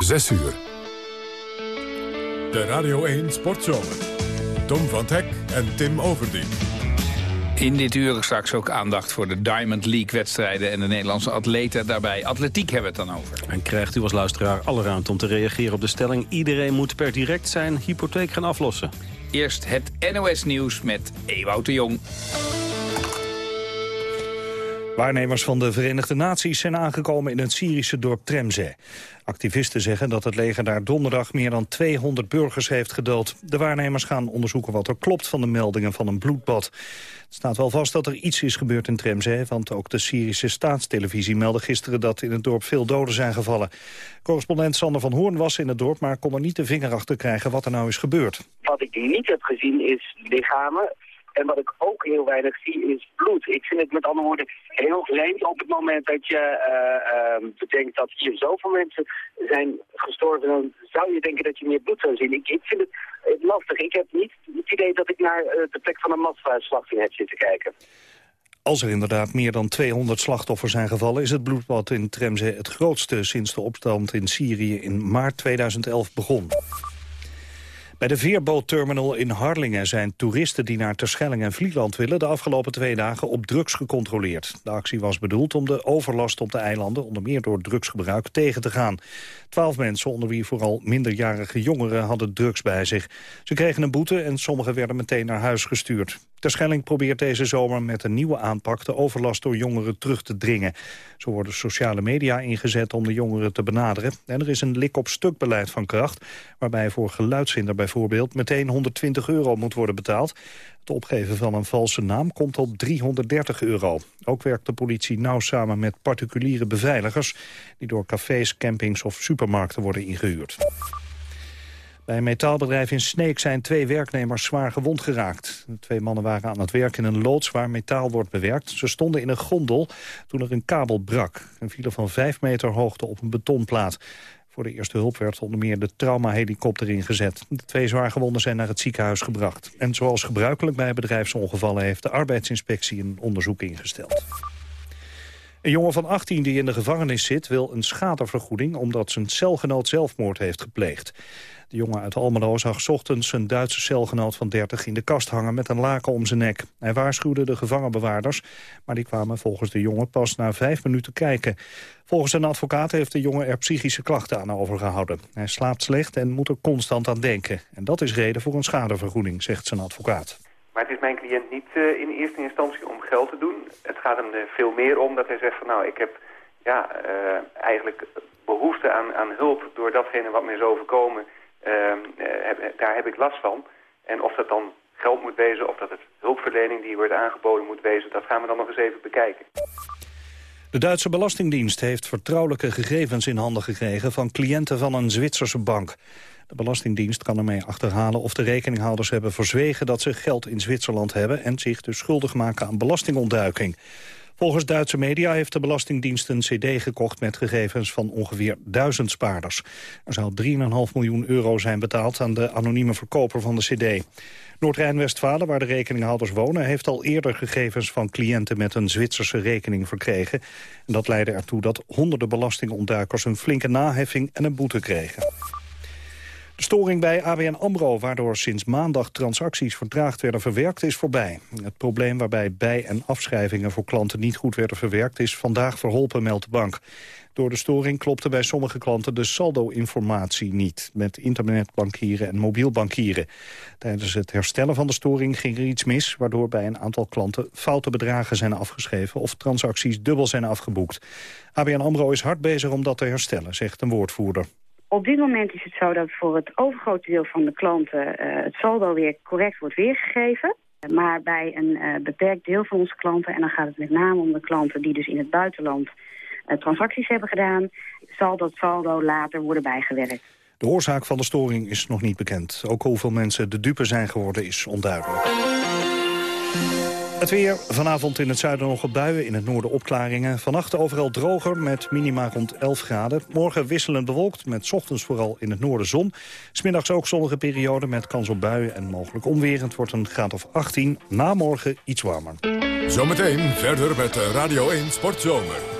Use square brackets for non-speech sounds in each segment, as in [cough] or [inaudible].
6 uur. De Radio 1 Sportzomer. Tom van Hek en Tim Overdien. In dit uur straks ook aandacht voor de Diamond League-wedstrijden... en de Nederlandse atleten daarbij. Atletiek hebben we het dan over. En krijgt u als luisteraar alle ruimte om te reageren op de stelling... iedereen moet per direct zijn hypotheek gaan aflossen. Eerst het NOS-nieuws met Ewout de Jong. Waarnemers van de Verenigde Naties zijn aangekomen in het Syrische dorp Tremze. Activisten zeggen dat het leger daar donderdag meer dan 200 burgers heeft gedood. De waarnemers gaan onderzoeken wat er klopt van de meldingen van een bloedbad. Het staat wel vast dat er iets is gebeurd in Tremze, want ook de Syrische staatstelevisie meldde gisteren dat in het dorp veel doden zijn gevallen. Correspondent Sander van Hoorn was in het dorp, maar kon er niet de vinger achter krijgen wat er nou is gebeurd. Wat ik niet heb gezien is lichamen en wat ik ook heel weinig zie is bloed. Ik vind het met andere woorden heel vreemd op het moment dat je uh, bedenkt dat hier zoveel mensen zijn gestorven. Dan zou je denken dat je meer bloed zou zien. Ik, vind het, lastig. Ik heb niet het idee dat ik naar uh, de plek van een massaslachting heb zitten kijken. Als er inderdaad meer dan 200 slachtoffers zijn gevallen... is het bloedbad in Tremze het grootste sinds de opstand in Syrië in maart 2011 begon. Bij de veerbootterminal in Harlingen zijn toeristen die naar Terschelling en Vlieland willen de afgelopen twee dagen op drugs gecontroleerd. De actie was bedoeld om de overlast op de eilanden, onder meer door drugsgebruik, tegen te gaan. Twaalf mensen, onder wie vooral minderjarige jongeren, hadden drugs bij zich. Ze kregen een boete en sommigen werden meteen naar huis gestuurd. Terschelling probeert deze zomer met een nieuwe aanpak de overlast door jongeren terug te dringen. Zo worden sociale media ingezet om de jongeren te benaderen. En er is een lik-op-stuk beleid van kracht, waarbij voor geluidshinder bijvoorbeeld meteen 120 euro moet worden betaald. Het opgeven van een valse naam komt op 330 euro. Ook werkt de politie nauw samen met particuliere beveiligers... die door cafés, campings of supermarkten worden ingehuurd. Bij een metaalbedrijf in Sneek zijn twee werknemers zwaar gewond geraakt. De twee mannen waren aan het werk in een loods waar metaal wordt bewerkt. Ze stonden in een gondel toen er een kabel brak en vielen van vijf meter hoogte op een betonplaat. Voor de eerste hulp werd onder meer de traumahelikopter ingezet. De twee zwaargewonden zijn naar het ziekenhuis gebracht. En zoals gebruikelijk bij bedrijfsongevallen heeft de arbeidsinspectie een onderzoek ingesteld. Een jongen van 18 die in de gevangenis zit wil een schadevergoeding omdat zijn celgenoot zelfmoord heeft gepleegd. De jongen uit Almelo zag ochtends zijn Duitse celgenoot van 30 in de kast hangen met een laken om zijn nek. Hij waarschuwde de gevangenbewaarders, maar die kwamen volgens de jongen pas na vijf minuten kijken. Volgens een advocaat heeft de jongen er psychische klachten aan overgehouden. Hij slaapt slecht en moet er constant aan denken. En dat is reden voor een schadevergoeding, zegt zijn advocaat. Maar het is mijn cliënt niet uh, in eerste instantie om geld te doen. Het gaat hem veel meer om dat hij zegt van nou, ik heb ja, uh, eigenlijk behoefte aan, aan hulp door datgene wat me is overkomen. Uh, heb, daar heb ik last van. En of dat dan geld moet wezen of dat het hulpverlening die wordt aangeboden moet wezen, dat gaan we dan nog eens even bekijken. De Duitse Belastingdienst heeft vertrouwelijke gegevens in handen gekregen van cliënten van een Zwitserse bank. De Belastingdienst kan ermee achterhalen of de rekeninghouders hebben verzwegen dat ze geld in Zwitserland hebben en zich dus schuldig maken aan belastingontduiking. Volgens Duitse media heeft de Belastingdienst een cd gekocht met gegevens van ongeveer duizend spaarders. Er zou 3,5 miljoen euro zijn betaald aan de anonieme verkoper van de cd. Noord-Rijn-Westfalen, waar de rekeninghouders wonen... heeft al eerder gegevens van cliënten met een Zwitserse rekening verkregen. En dat leidde ertoe dat honderden belastingontduikers... een flinke naheffing en een boete kregen. Storing bij ABN AMRO, waardoor sinds maandag transacties vertraagd werden verwerkt, is voorbij. Het probleem waarbij bij- en afschrijvingen voor klanten niet goed werden verwerkt, is vandaag verholpen, meldt de bank. Door de storing klopte bij sommige klanten de saldo-informatie niet... met internetbankieren en mobiel bankieren. Tijdens het herstellen van de storing ging er iets mis... waardoor bij een aantal klanten foute bedragen zijn afgeschreven... of transacties dubbel zijn afgeboekt. ABN AMRO is hard bezig om dat te herstellen, zegt een woordvoerder. Op dit moment is het zo dat voor het overgrote deel van de klanten uh, het saldo weer correct wordt weergegeven. Maar bij een uh, beperkt deel van onze klanten, en dan gaat het met name om de klanten die dus in het buitenland uh, transacties hebben gedaan, zal dat saldo later worden bijgewerkt. De oorzaak van de storing is nog niet bekend. Ook hoeveel mensen de dupe zijn geworden is onduidelijk. Het weer. Vanavond in het zuiden nog buien, in het noorden opklaringen. Vannacht overal droger met minima rond 11 graden. Morgen wisselend bewolkt met ochtends vooral in het noorden zon. Smiddags ook zonnige periode met kans op buien en mogelijk onweer. Wordt een graad of 18. Na morgen iets warmer. Zometeen verder met Radio 1 Sportzomer.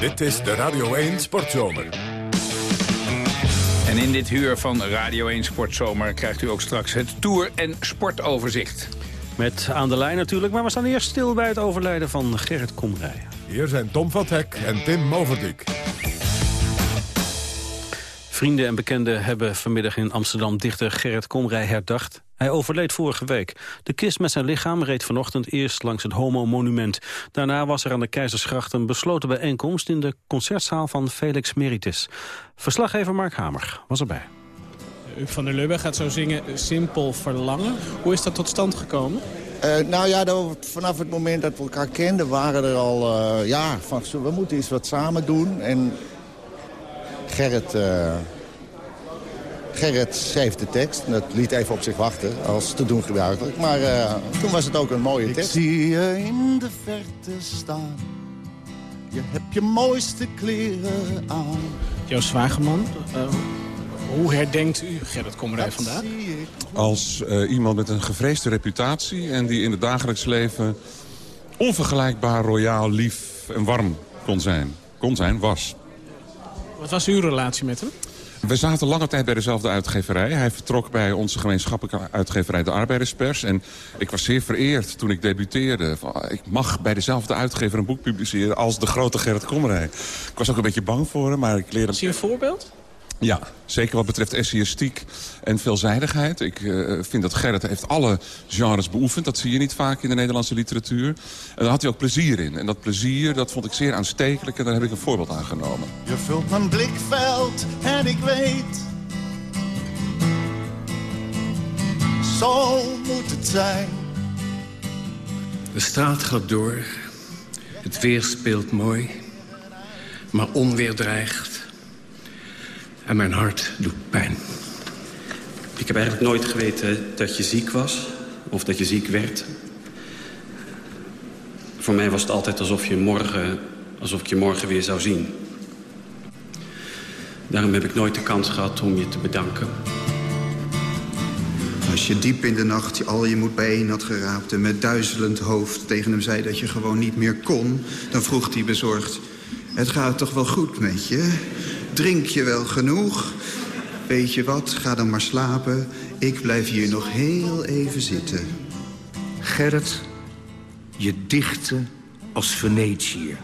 Dit is de Radio 1 Sportzomer. En in dit huur van Radio 1 Sportzomer krijgt u ook straks het Tour- en Sportoverzicht. Met aan de lijn natuurlijk, maar we staan eerst stil bij het overlijden van Gerrit Komrij. Hier zijn Tom van Hek en Tim Moverdijk. Vrienden en bekenden hebben vanmiddag in Amsterdam dichter Gerrit Komrij herdacht. Hij overleed vorige week. De kist met zijn lichaam reed vanochtend eerst langs het Homo-monument. Daarna was er aan de Keizersgracht een besloten bijeenkomst... in de concertzaal van Felix Meritis. Verslaggever Mark Hamer was erbij. Huub van der Lubbe gaat zo zingen Simpel Verlangen. Hoe is dat tot stand gekomen? Uh, nou ja, dat, vanaf het moment dat we elkaar kenden waren er al... Uh, ja, van, we moeten iets wat samen doen. En Gerrit... Uh, Gerrit schreef de tekst. Dat liet even op zich wachten, als te doen gebruikelijk. Maar uh, toen was het ook een mooie tekst. Ik zie je in de verte staan. Je hebt je mooiste kleren aan. Joost Zwageman, uh, hoe herdenkt u Gerrit Komrij vandaag? Als uh, iemand met een gevreesde reputatie... en die in het dagelijks leven onvergelijkbaar royaal, lief en warm kon zijn. Kon zijn, was. Wat was uw relatie met hem? We zaten lange tijd bij dezelfde uitgeverij. Hij vertrok bij onze gemeenschappelijke uitgeverij De Arbeiderspers. En ik was zeer vereerd toen ik debuteerde. Ik mag bij dezelfde uitgever een boek publiceren als de grote Gerrit Komrij. Ik was ook een beetje bang voor hem, maar ik leerde... Was hij een voorbeeld? Ja, zeker wat betreft essayistiek en veelzijdigheid. Ik uh, vind dat Gerrit heeft alle genres beoefend. Dat zie je niet vaak in de Nederlandse literatuur. En daar had hij ook plezier in. En dat plezier dat vond ik zeer aanstekelijk en daar heb ik een voorbeeld aan genomen. Je vult mijn blikveld en ik weet... Zo moet het zijn. De straat gaat door. Het weer speelt mooi. Maar onweer dreigt. En mijn hart doet pijn. Ik heb eigenlijk nooit geweten dat je ziek was. Of dat je ziek werd. Voor mij was het altijd alsof, je morgen, alsof ik je morgen weer zou zien. Daarom heb ik nooit de kans gehad om je te bedanken. Als je diep in de nacht al je moed bijeen had geraapt... en met duizelend hoofd tegen hem zei dat je gewoon niet meer kon... dan vroeg hij bezorgd... Het gaat toch wel goed met je? Drink je wel genoeg? Weet je wat, ga dan maar slapen. Ik blijf hier nog heel even zitten. Gerrit, je dichtte als Venetië.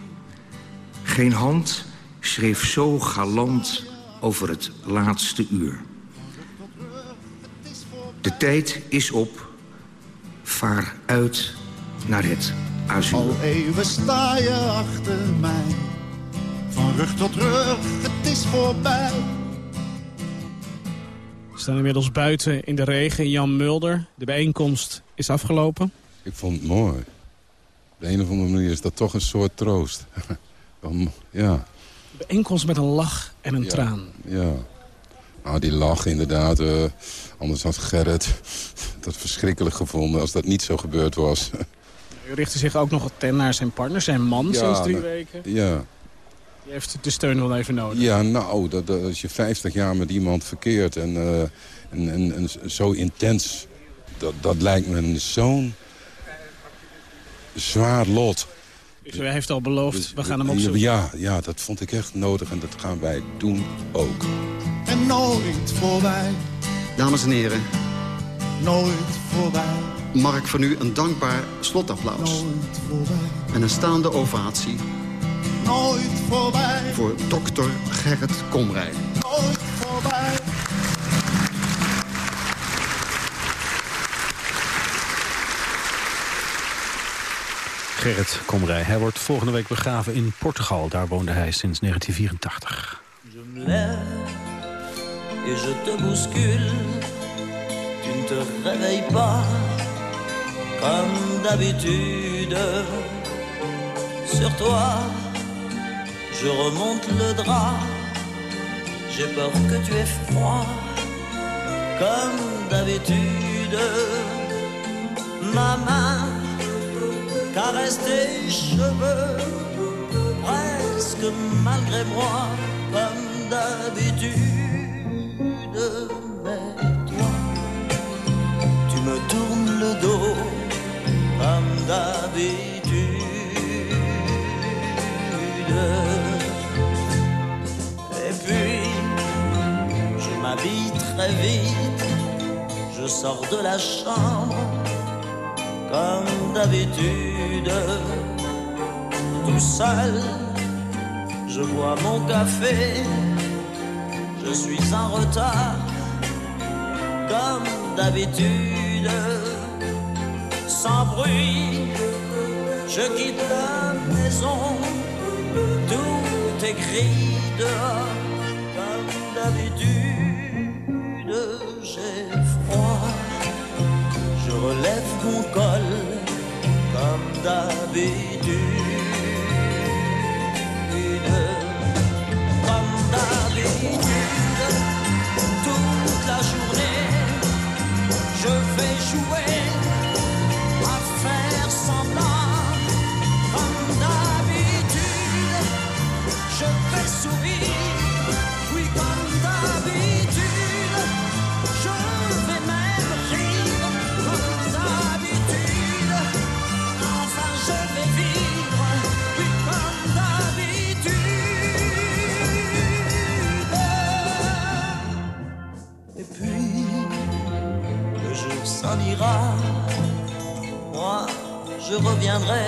Geen hand schreef zo galant over het laatste uur. De tijd is op. Vaar uit naar het azuur. Al even sta je achter mij. Van rug tot rug, het is voorbij. We staan inmiddels buiten in de regen. Jan Mulder, de bijeenkomst is afgelopen. Ik vond het mooi. Op de een of andere manier is dat toch een soort troost. [laughs] ja. Bijeenkomst met een lach en een ja. traan. Ja. Nou, die lach inderdaad. Uh, anders had Gerrit dat verschrikkelijk gevonden als dat niet zo gebeurd was. [laughs] U richtte zich ook nog ten naar zijn partner, zijn man, ja, sinds drie nou, weken. Ja. Heeft de steun wel even nodig. Ja, nou, dat, dat, als je 50 jaar met iemand verkeert en, uh, en, en, en, zo intens... Dat, dat lijkt me zo'n zwaar lot. Dus hij heeft al beloofd, dus, we gaan hem opzoeken. Ja, ja, dat vond ik echt nodig en dat gaan wij doen ook. En nooit voorbij. Dames en heren. Nooit voorbij. Mark van u een dankbaar slotapplaus. Nooit voorbij. En een staande ovatie. Nooit voorbij. Voor dokter Gerrit Komrij. Nooit voorbij. Gerrit Komrij. Hij wordt volgende week begraven in Portugal. Daar woonde hij sinds 1984. Je me lève et je te bouscule. Tu ne te réveilles pas comme d'habitude. Sur toi, je remonte le drap. J'ai peur que tu aies froid comme d'habitude. Ma main caresse tes cheveux presque malgré moi comme d'habitude. Mais toi, tu me tournes le dos comme d'habitude. Et puis, je m'habille très vite, je sors de la chambre comme d'habitude, tout seul je bois mon café, je suis en retard, comme d'habitude, sans bruit, je quitte la maison, écrit dehors, comme d'habitude, j'ai froid, je relève mon col, comme d'habitude. toute la journée, je vais jouer moi je reviendrai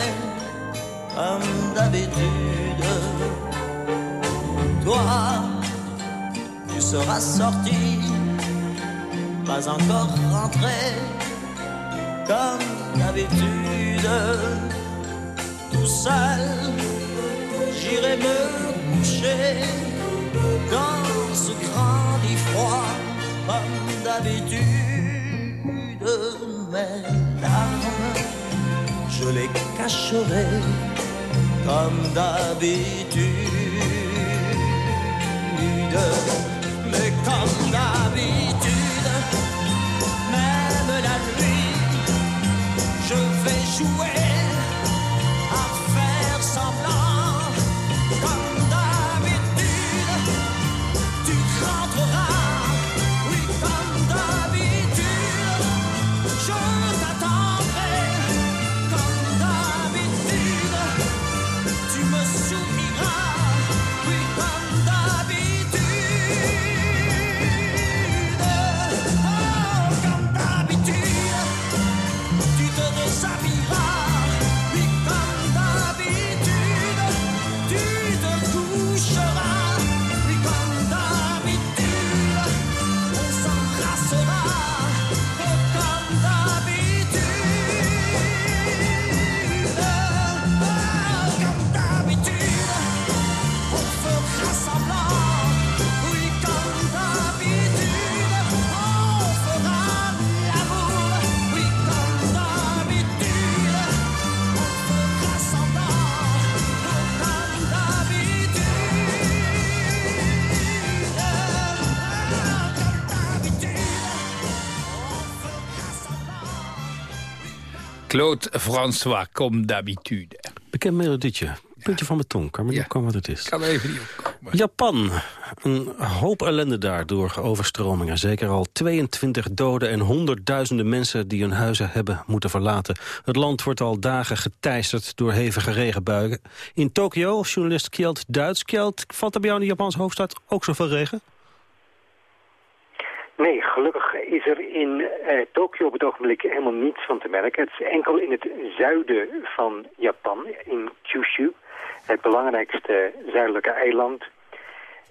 comme d'habitude. Tu seras sorti, pas encore rentré comme d'habitude. Tout seul, j'irai me coucher dans ce grand lit froid comme d'habitude. Mes larmes, je les cacherai comme d'habitude. Mais comme d'habitude, même la nuit, je vais jouer Claude François, comme d'habitude. Bekend melodietje. Puntje van mijn tong. Kan me niet opkomen wat het is. Kan even niet opkomen. Japan. Een hoop ellende daar door overstromingen. Zeker al 22 doden en honderdduizenden mensen die hun huizen hebben moeten verlaten. Het land wordt al dagen geteisterd door hevige regenbuien. In Tokio, journalist Kjeld Duits. Kjeld, valt er bij jou in de Japanse hoofdstad ook zoveel regen? Nee, gelukkig is er in eh, Tokio op het ogenblik helemaal niets van te merken. Het is enkel in het zuiden van Japan, in Kyushu, het belangrijkste zuidelijke eiland.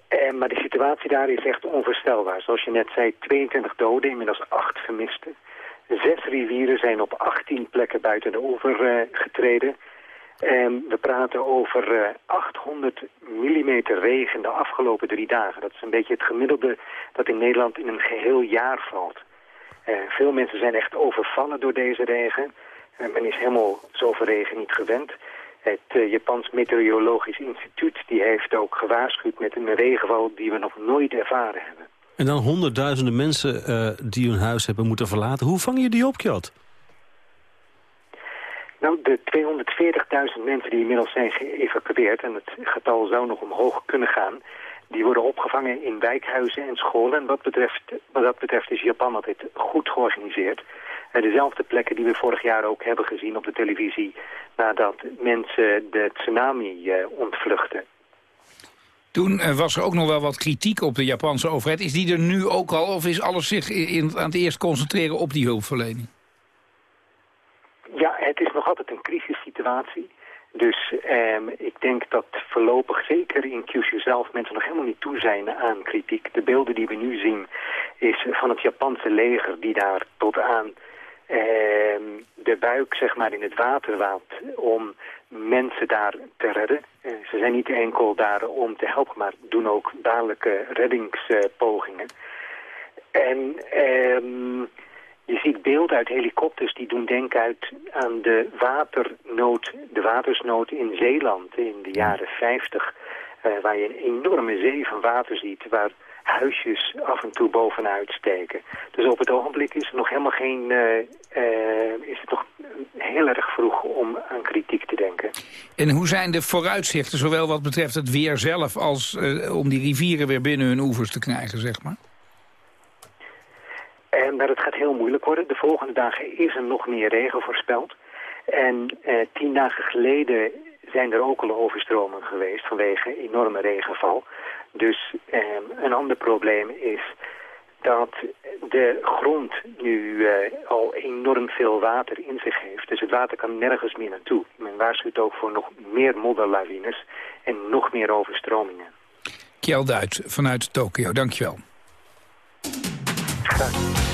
Eh, maar de situatie daar is echt onvoorstelbaar. Zoals je net zei, 22 doden, inmiddels 8 vermisten. Zes rivieren zijn op 18 plekken buiten de oever eh, getreden. En we praten over eh, 800 mm regen de afgelopen drie dagen. Dat is een beetje het gemiddelde dat in Nederland in een geheel jaar valt. Eh, veel mensen zijn echt overvallen door deze regen. Eh, men is helemaal zoveel regen niet gewend. Het eh, Japans Meteorologisch Instituut die heeft ook gewaarschuwd met een regenval die we nog nooit ervaren hebben. En dan honderdduizenden mensen eh, die hun huis hebben moeten verlaten. Hoe vang je die op, Kjot? Nou, de 240.000 mensen die inmiddels zijn geëvacueerd... en het getal zou nog omhoog kunnen gaan... die worden opgevangen in wijkhuizen en scholen. En wat, betreft, wat dat betreft is Japan altijd goed georganiseerd. Eh, dezelfde plekken die we vorig jaar ook hebben gezien op de televisie... nadat mensen de tsunami eh, ontvluchten. Toen eh, was er ook nog wel wat kritiek op de Japanse overheid. Is die er nu ook al of is alles zich aan het eerst concentreren op die hulpverlening? Ja, het is nog altijd een crisissituatie. Dus ehm, ik denk dat voorlopig, zeker in Kyushu zelf, mensen nog helemaal niet toe zijn aan kritiek. De beelden die we nu zien is van het Japanse leger die daar tot aan ehm, de buik zeg maar, in het water waalt om mensen daar te redden. Eh, ze zijn niet enkel daar om te helpen, maar doen ook dadelijke reddingspogingen. En ehm, je ziet beelden uit helikopters die doen denken uit aan de waternood, de watersnood in Zeeland in de jaren 50. eh, waar je een enorme zee van water ziet, waar huisjes af en toe bovenuit steken. Dus op het ogenblik is er nog helemaal geen, eh, eh, is het nog heel erg vroeg om aan kritiek te denken. En hoe zijn de vooruitzichten, zowel wat betreft het weer zelf... als om die rivieren weer binnen hun oevers te krijgen, zeg maar? En maar het gaat heel moeilijk worden. De volgende dagen is er nog meer regen voorspeld. En eh, tien dagen geleden zijn er ook al overstromingen geweest vanwege enorme regenval. Dus eh, een ander probleem is dat de grond nu eh, al enorm veel water in zich heeft. Dus het water kan nergens meer naartoe. Men waarschuwt ook voor nog meer modderlawines en nog meer overstromingen. Kjell Duits vanuit Tokio, dankjewel. Well,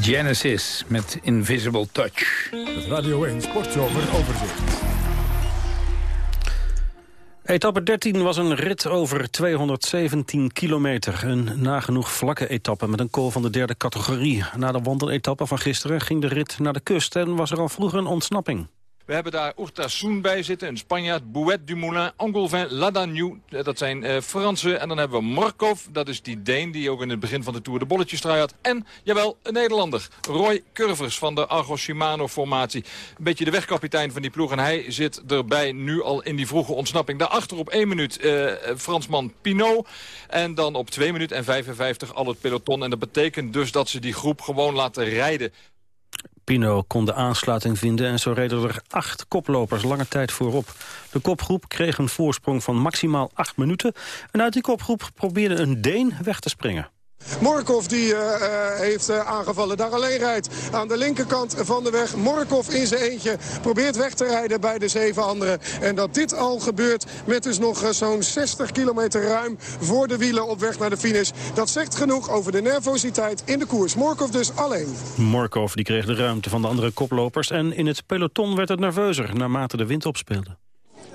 Genesis met Invisible Touch. Het Radio 1 Sportzomer overzicht. Etappe 13 was een rit over 217 kilometer. Een nagenoeg vlakke etappe met een kool van de derde categorie. Na de wandeletappe van gisteren ging de rit naar de kust... en was er al vroeger een ontsnapping. We hebben daar Urtasun bij zitten, een Spanjaard, Bouet du Moulin, Angolvin, Ladagnou. Eh, Dat zijn eh, Fransen. En dan hebben we Markov, dat is die Deen die ook in het begin van de Tour de bolletjes trui had. En, jawel, een Nederlander, Roy Curvers van de Argo Shimano-formatie. Een beetje de wegkapitein van die ploeg. En hij zit erbij nu al in die vroege ontsnapping. Daarachter op 1 minuut eh, Fransman Pinot. En dan op 2 minuten en 55 al het peloton. En dat betekent dus dat ze die groep gewoon laten rijden. Pino kon de aansluiting vinden en zo reden er acht koplopers lange tijd voorop. De kopgroep kreeg een voorsprong van maximaal acht minuten. En uit die kopgroep probeerde een Deen weg te springen. Morkov die eh, eh, heeft eh, aangevallen. Daar alleen rijdt aan de linkerkant van de weg. Morkov in zijn eentje probeert weg te rijden bij de zeven anderen. En dat dit al gebeurt met dus nog zo'n 60 kilometer ruim voor de wielen op weg naar de finish. Dat zegt genoeg over de nervositeit in de koers. Morkov dus alleen. Morkov die kreeg de ruimte van de andere koplopers... en in het peloton werd het nerveuzer naarmate de wind opspeelde.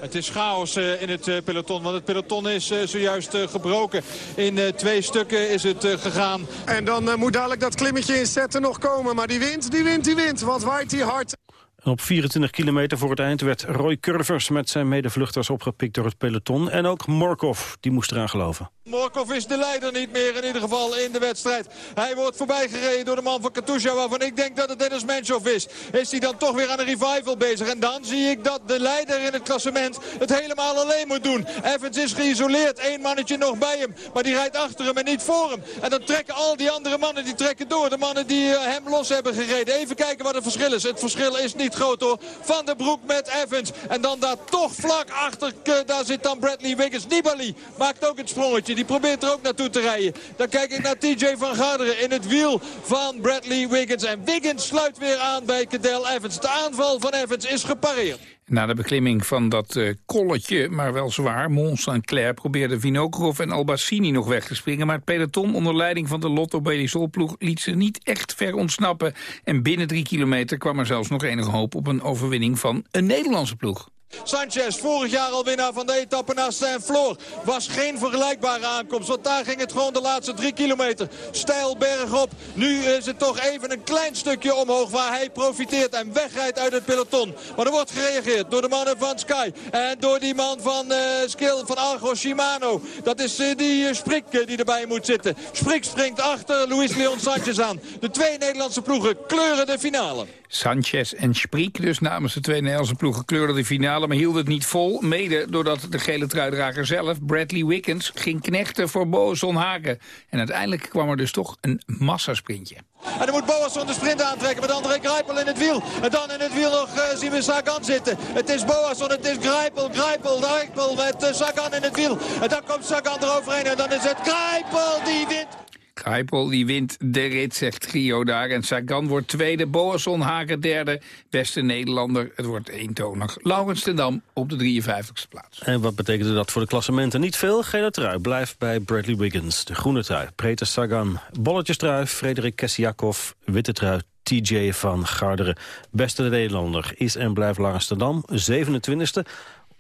Het is chaos eh, in het eh, peloton, want het peloton is eh, zojuist gebroken. In twee stukken is het gegaan. En dan moet dadelijk dat klimmetje in zetten nog komen. Maar die wint, die wint, die wint. Wat waait die hard. Op 24 kilometer voor het eind werd Roy Curvers met zijn medevluchters opgepikt door het peloton. En ook Morkov, die moest eraan geloven. Morkov is de leider niet meer in ieder geval in de wedstrijd. Hij wordt voorbijgereden door de man van Katusha waarvan ik denk dat het Dennis Menchov is. Is hij dan toch weer aan een revival bezig. En dan zie ik dat de leider in het klassement het helemaal alleen moet doen. Evans is geïsoleerd, één mannetje nog bij hem. Maar die rijdt achter hem en niet voor hem. En dan trekken al die andere mannen, die trekken door. De mannen die eh, hem los hebben gereden. Even kijken wat het verschil is. Het verschil is niet groot hoor. Van de Broek met Evans. En dan daar toch vlak achter, eh, daar zit dan Bradley Wiggins. Nibali maakt ook het sprongetje. Die probeert er ook naartoe te rijden. Dan kijk ik naar TJ van Garderen in het wiel van Bradley Wiggins. En Wiggins sluit weer aan bij Cadel Evans. De aanval van Evans is gepareerd. Na de beklimming van dat eh, kolletje, maar wel zwaar, Mont Saint-Clair... probeerden Vinokurov en Albassini nog weg te springen... maar het peloton onder leiding van de Lotto Belisol-ploeg... liet ze niet echt ver ontsnappen. En binnen drie kilometer kwam er zelfs nog enige hoop... op een overwinning van een Nederlandse ploeg. Sanchez, vorig jaar al winnaar van de etappe naar Saint-Floor. Was geen vergelijkbare aankomst, want daar ging het gewoon de laatste drie kilometer stijl bergop. Nu is het toch even een klein stukje omhoog waar hij profiteert en wegrijdt uit het peloton. Maar er wordt gereageerd door de mannen van Sky en door die man van uh, Skill van Argo Shimano. Dat is uh, die uh, Sprik die erbij moet zitten. Sprik springt achter Luis Leon Sanchez aan. De twee Nederlandse ploegen kleuren de finale. Sanchez en Spriek, dus namens de twee Nederlandse ploegen, kleurden de finale... maar hielden het niet vol, mede doordat de gele truidrager zelf... Bradley Wiggins ging knechten voor Boasson Hagen. En uiteindelijk kwam er dus toch een massasprintje. En dan moet Boasson de sprint aantrekken met André Grijpel in het wiel. En dan in het wiel nog uh, zien we Sagan zitten. Het is Boasson, het is Grijpel, Grijpel, Grijpel met uh, Sagan in het wiel. En dan komt Sagan eroverheen en dan is het Grijpel die wint. Grijpel die wint de rit, zegt Gio daar. En Sagan wordt tweede, Boasson Hagen derde. Beste Nederlander, het wordt eentonig. Laurens ten Dam op de 53ste plaats. En wat betekende dat voor de klassementen? Niet veel. Gele trui blijft bij Bradley Wiggins. De groene trui, Peter Sagan. Bolletjestrui, Frederik Kessiakov. Witte trui, TJ van Garderen. Beste Nederlander is en blijft Laurens ten Dam. 27ste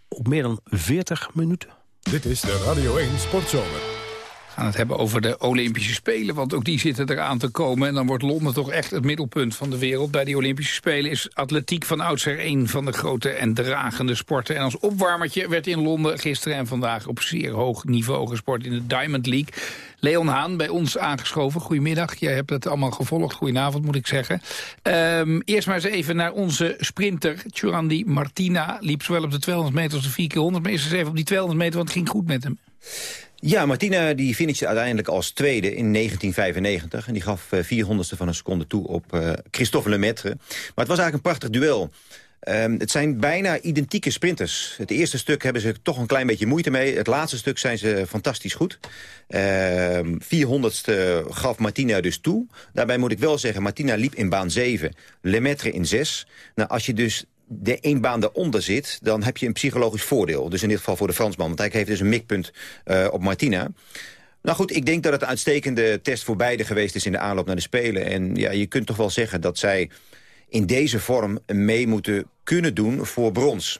op meer dan 40 minuten. Dit is de Radio 1 Sportzomer. Gaan het hebben over de Olympische Spelen, want ook die zitten eraan te komen. En dan wordt Londen toch echt het middelpunt van de wereld. Bij die Olympische Spelen is atletiek van oudsher een van de grote en dragende sporten. En als opwarmertje werd in Londen gisteren en vandaag op zeer hoog niveau gesport in de Diamond League. Leon Haan bij ons aangeschoven. Goedemiddag, jij hebt het allemaal gevolgd. Goedenavond moet ik zeggen. Um, eerst maar eens even naar onze sprinter, Churandi Martina. Liep zowel op de 200 meter als de 4 keer 100. Maar eerst eens even op die 200 meter, want het ging goed met hem. Ja, Martina die finishte uiteindelijk als tweede in 1995. En die gaf uh, 400ste van een seconde toe op uh, Christophe Lemaitre. Maar het was eigenlijk een prachtig duel. Um, het zijn bijna identieke sprinters. Het eerste stuk hebben ze toch een klein beetje moeite mee. Het laatste stuk zijn ze fantastisch goed. Um, 400ste gaf Martina dus toe. Daarbij moet ik wel zeggen, Martina liep in baan 7. Lemaitre in 6. Nou, als je dus de één baan eronder zit, dan heb je een psychologisch voordeel. Dus in dit geval voor de Fransman, want hij heeft dus een mikpunt uh, op Martina. Nou goed, ik denk dat het een uitstekende test voor beide geweest is in de aanloop naar de Spelen. En ja, je kunt toch wel zeggen dat zij in deze vorm mee moeten kunnen doen voor brons.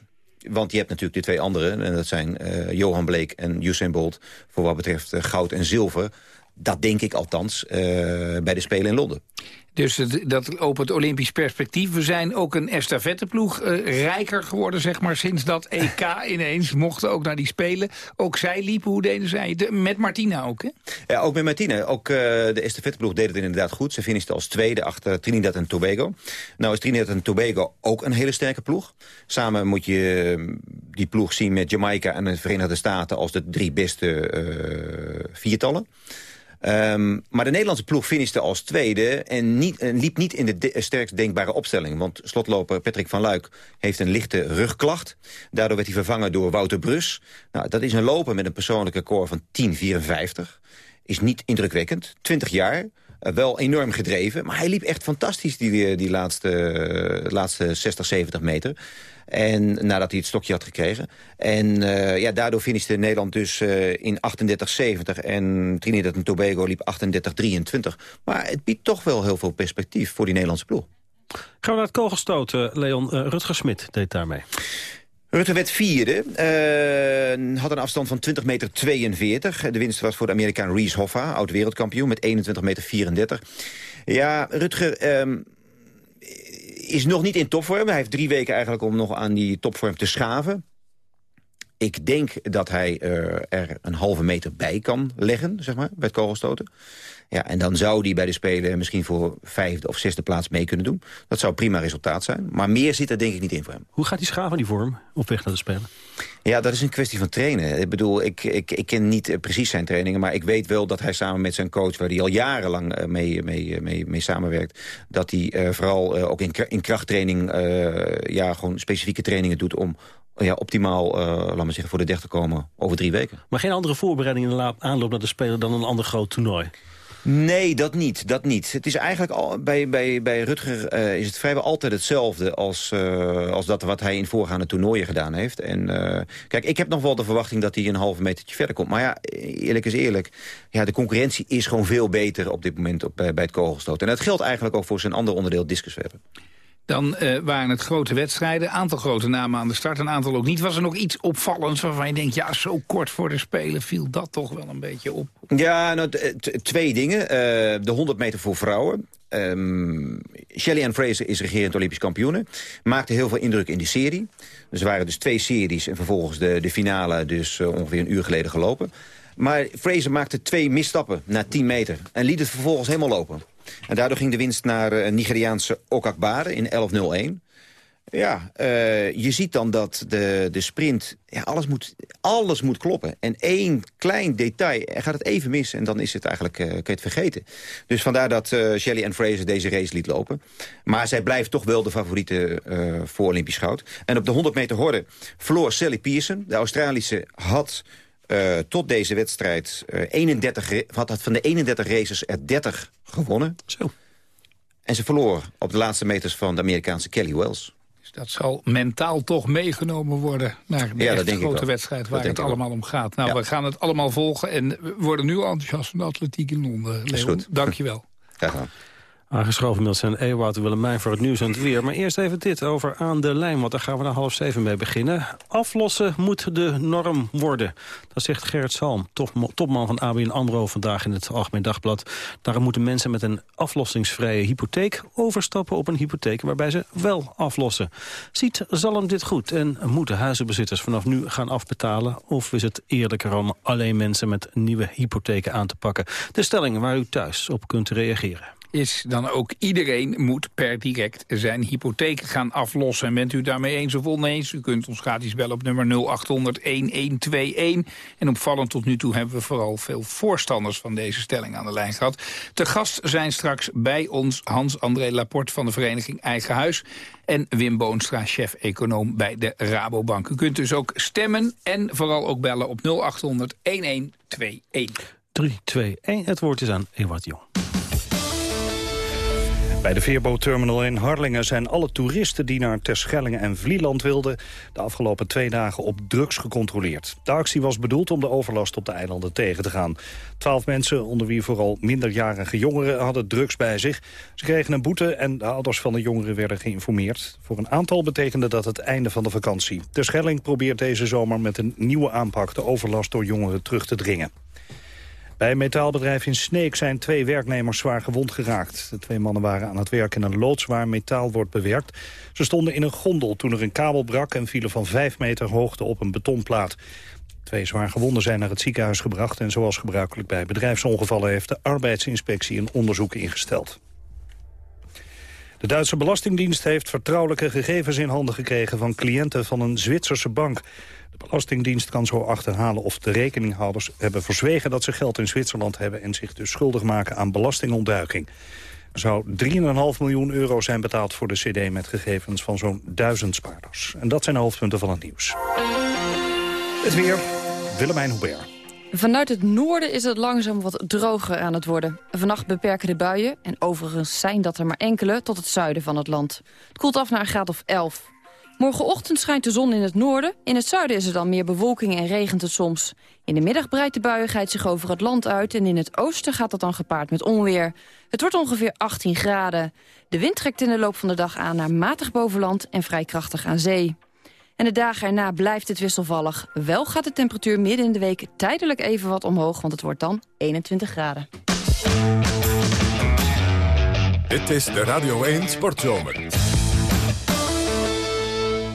Want je hebt natuurlijk de twee anderen, en dat zijn eh, Johan Bleek en Usain Bolt... voor wat betreft eh, goud en zilver. Dat denk ik althans eh, bij de Spelen in Londen. Dus het, dat opent Olympisch perspectief. We zijn ook een estafetteploeg uh, rijker geworden, zeg maar, sinds dat EK [laughs] ineens mochten ook naar die Spelen. Ook zij liepen, hoe deden zij? De, met Martina ook, hè? Ja, ook met Martina. Ook uh, de estafetteploeg deed het inderdaad goed. Ze finishte als tweede achter Trinidad en Tobago. Nou is Trinidad en Tobago ook een hele sterke ploeg. Samen moet je uh, die ploeg zien met Jamaica en de Verenigde Staten... als de drie beste viertallen. Um, maar de Nederlandse ploeg finishte als tweede en, niet, liep niet in de, sterkst denkbare opstelling. Want slotloper Patrick van Luik heeft een lichte rugklacht. Daardoor werd hij vervangen door Wouter Brus. Nou, dat is een loper met een persoonlijke record van 10,54. Is niet indrukwekkend. 20 jaar. Uh, wel enorm gedreven. Maar hij liep echt fantastisch die, die laatste, laatste 60, 70 meter. En nadat hij het stokje had gekregen. En uh, ja, daardoor finishte Nederland dus uh, in 38-70. En Trinidad en Tobago liep 38-23. Maar het biedt toch wel heel veel perspectief voor die Nederlandse ploeg. Gaan we naar het kogelstoten. Leon uh, Rutger Smit deed daarmee. Rutte werd vierde, uh, had een afstand van 20 meter 42. De winst was voor de Amerikaan Reese Hoffa, oud-wereldkampioen, met 21 meter 34. Ja, Rutger... Um, is nog niet in topvorm. Hij heeft drie weken eigenlijk om nog aan die topvorm te schaven. Ik denk dat hij uh, er een halve meter bij kan leggen, zeg maar, bij het kogelstoten. Ja, en dan zou die bij de Spelen misschien voor vijfde of zesde plaats mee kunnen doen. Dat zou prima resultaat zijn. Maar meer zit er denk ik niet in voor hem. Hoe gaat hij schaven, die vorm, op weg naar de Spelen? Ja, dat is een kwestie van trainen. Ik bedoel, ik, ik, ik ken niet precies zijn trainingen... maar ik weet wel dat hij samen met zijn coach... waar hij al jarenlang mee, mee, mee, mee samenwerkt... dat hij uh, vooral uh, ook in, in krachttraining... Uh, ja, gewoon specifieke trainingen doet... om ja, optimaal, uh, laat maar zeggen, voor de deg te komen over drie weken. Maar geen andere voorbereiding in de aanloop naar de Spelen... dan een ander groot toernooi? Nee, dat niet. Dat niet. Het is eigenlijk al, bij, bij, bij Rutger uh, is het vrijwel altijd hetzelfde als, uh, als dat wat hij in voorgaande toernooien gedaan heeft. En uh, kijk, ik heb nog wel de verwachting dat hij een halve metertje verder komt. Maar ja, eerlijk is eerlijk. Ja, de concurrentie is gewoon veel beter op dit moment op, bij het kogelstoot. En dat geldt eigenlijk ook voor zijn ander onderdeel discuswerpen. Dan uh, waren het grote wedstrijden, aantal grote namen aan de start, een aantal ook niet. Was er nog iets opvallends waarvan je denkt, ja, zo kort voor de Spelen viel dat toch wel een beetje op? Ja, nou, twee dingen. Uh, de 100 meter voor vrouwen. Um, Shelly Ann Fraser is regerend Olympisch kampioene. Maakte heel veel indruk in die serie. Dus er waren dus twee series en vervolgens de, de finale dus uh, ongeveer een uur geleden gelopen. Maar Fraser maakte twee misstappen na 10 meter en liet het vervolgens helemaal lopen. En daardoor ging de winst naar een Nigeriaanse Okakbare in 11.01. Ja, uh, je ziet dan dat de, de sprint, ja, alles, moet, alles moet kloppen. En één klein detail, gaat het even mis en dan is het eigenlijk, uh, je het vergeten. Dus vandaar dat uh, Shelley en Fraser deze race liet lopen. Maar zij blijft toch wel de favoriete voor Olympisch goud. En op de 100 meter horde verloor Sally Pearson. De Australische had uh, tot deze wedstrijd uh, 31, had, had van de 31 races er 30 gewonnen. Zo. En ze verloor op de laatste meters van de Amerikaanse Kelly Wells. Dus dat zal mentaal toch meegenomen worden naar de ja, grote wedstrijd waar het allemaal om gaat. Nou, ja. we gaan het allemaal volgen en we worden nu enthousiast van de atletiek in Londen. Leon, dank je wel. Graag gedaan. Aangeschoven met zijn Ewout Willemijn voor het nieuws en het weer. Maar eerst even dit over aan de lijn, want daar gaan we naar half zeven mee beginnen. Aflossen moet de norm worden. Dat zegt Gerrit Salm, topman van ABN AMRO vandaag in het Algemeen Dagblad. Daarom moeten mensen met een aflossingsvrije hypotheek overstappen op een hypotheek waarbij ze wel aflossen. Ziet Salm dit goed en moeten huizenbezitters vanaf nu gaan afbetalen? Of is het eerlijker om alleen mensen met nieuwe hypotheken aan te pakken? De stelling waar u thuis op kunt reageren is dan ook iedereen moet per direct zijn hypotheek gaan aflossen. En bent u daarmee eens of oneens? U kunt ons gratis bellen op nummer 0800-1121. En opvallend tot nu toe hebben we vooral veel voorstanders van deze stelling aan de lijn gehad. Te gast zijn straks bij ons Hans-André Laporte van de vereniging Eigen Huis en Wim Boonstra, chef-econoom bij de Rabobank. U kunt dus ook stemmen en vooral ook bellen op 0800 1121. 3, 2, 1. Het woord is aan Ewart Jong. Bij de veerbootterminal in Harlingen zijn alle toeristen die naar Terschellingen en Vlieland wilden de afgelopen twee dagen op drugs gecontroleerd. De actie was bedoeld om de overlast op de eilanden tegen te gaan. Twaalf mensen, onder wie vooral minderjarige jongeren, hadden drugs bij zich. Ze kregen een boete en de ouders van de jongeren werden geïnformeerd. Voor een aantal betekende dat het einde van de vakantie. Terschelling probeert deze zomer met een nieuwe aanpak de overlast door jongeren terug te dringen. Bij een metaalbedrijf in Sneek zijn twee werknemers zwaar gewond geraakt. De twee mannen waren aan het werk in een loods waar metaal wordt bewerkt. Ze stonden in een gondel toen er een kabel brak en vielen van vijf meter hoogte op een betonplaat. Twee zwaar gewonden zijn naar het ziekenhuis gebracht... en zoals gebruikelijk bij bedrijfsongevallen heeft de arbeidsinspectie een onderzoek ingesteld. De Duitse Belastingdienst heeft vertrouwelijke gegevens in handen gekregen van cliënten van een Zwitserse bank. De Belastingdienst kan zo achterhalen of de rekeninghouders hebben verzwegen dat ze geld in Zwitserland hebben en zich dus schuldig maken aan belastingontduiking. Er zou 3,5 miljoen euro zijn betaald voor de cd met gegevens van zo'n duizend spaarders. En dat zijn de hoofdpunten van het nieuws. Het weer, Willemijn Hubert. Vanuit het noorden is het langzaam wat droger aan het worden. Vannacht beperken de buien, en overigens zijn dat er maar enkele, tot het zuiden van het land. Het koelt af naar een graad of 11. Morgenochtend schijnt de zon in het noorden. In het zuiden is er dan meer bewolking en regent het soms. In de middag breidt de buiigheid zich over het land uit... en in het oosten gaat dat dan gepaard met onweer. Het wordt ongeveer 18 graden. De wind trekt in de loop van de dag aan naar matig bovenland... en vrij krachtig aan zee. En de dagen erna blijft het wisselvallig. Wel gaat de temperatuur midden in de week tijdelijk even wat omhoog... want het wordt dan 21 graden. Dit is de Radio 1 Sportzomer.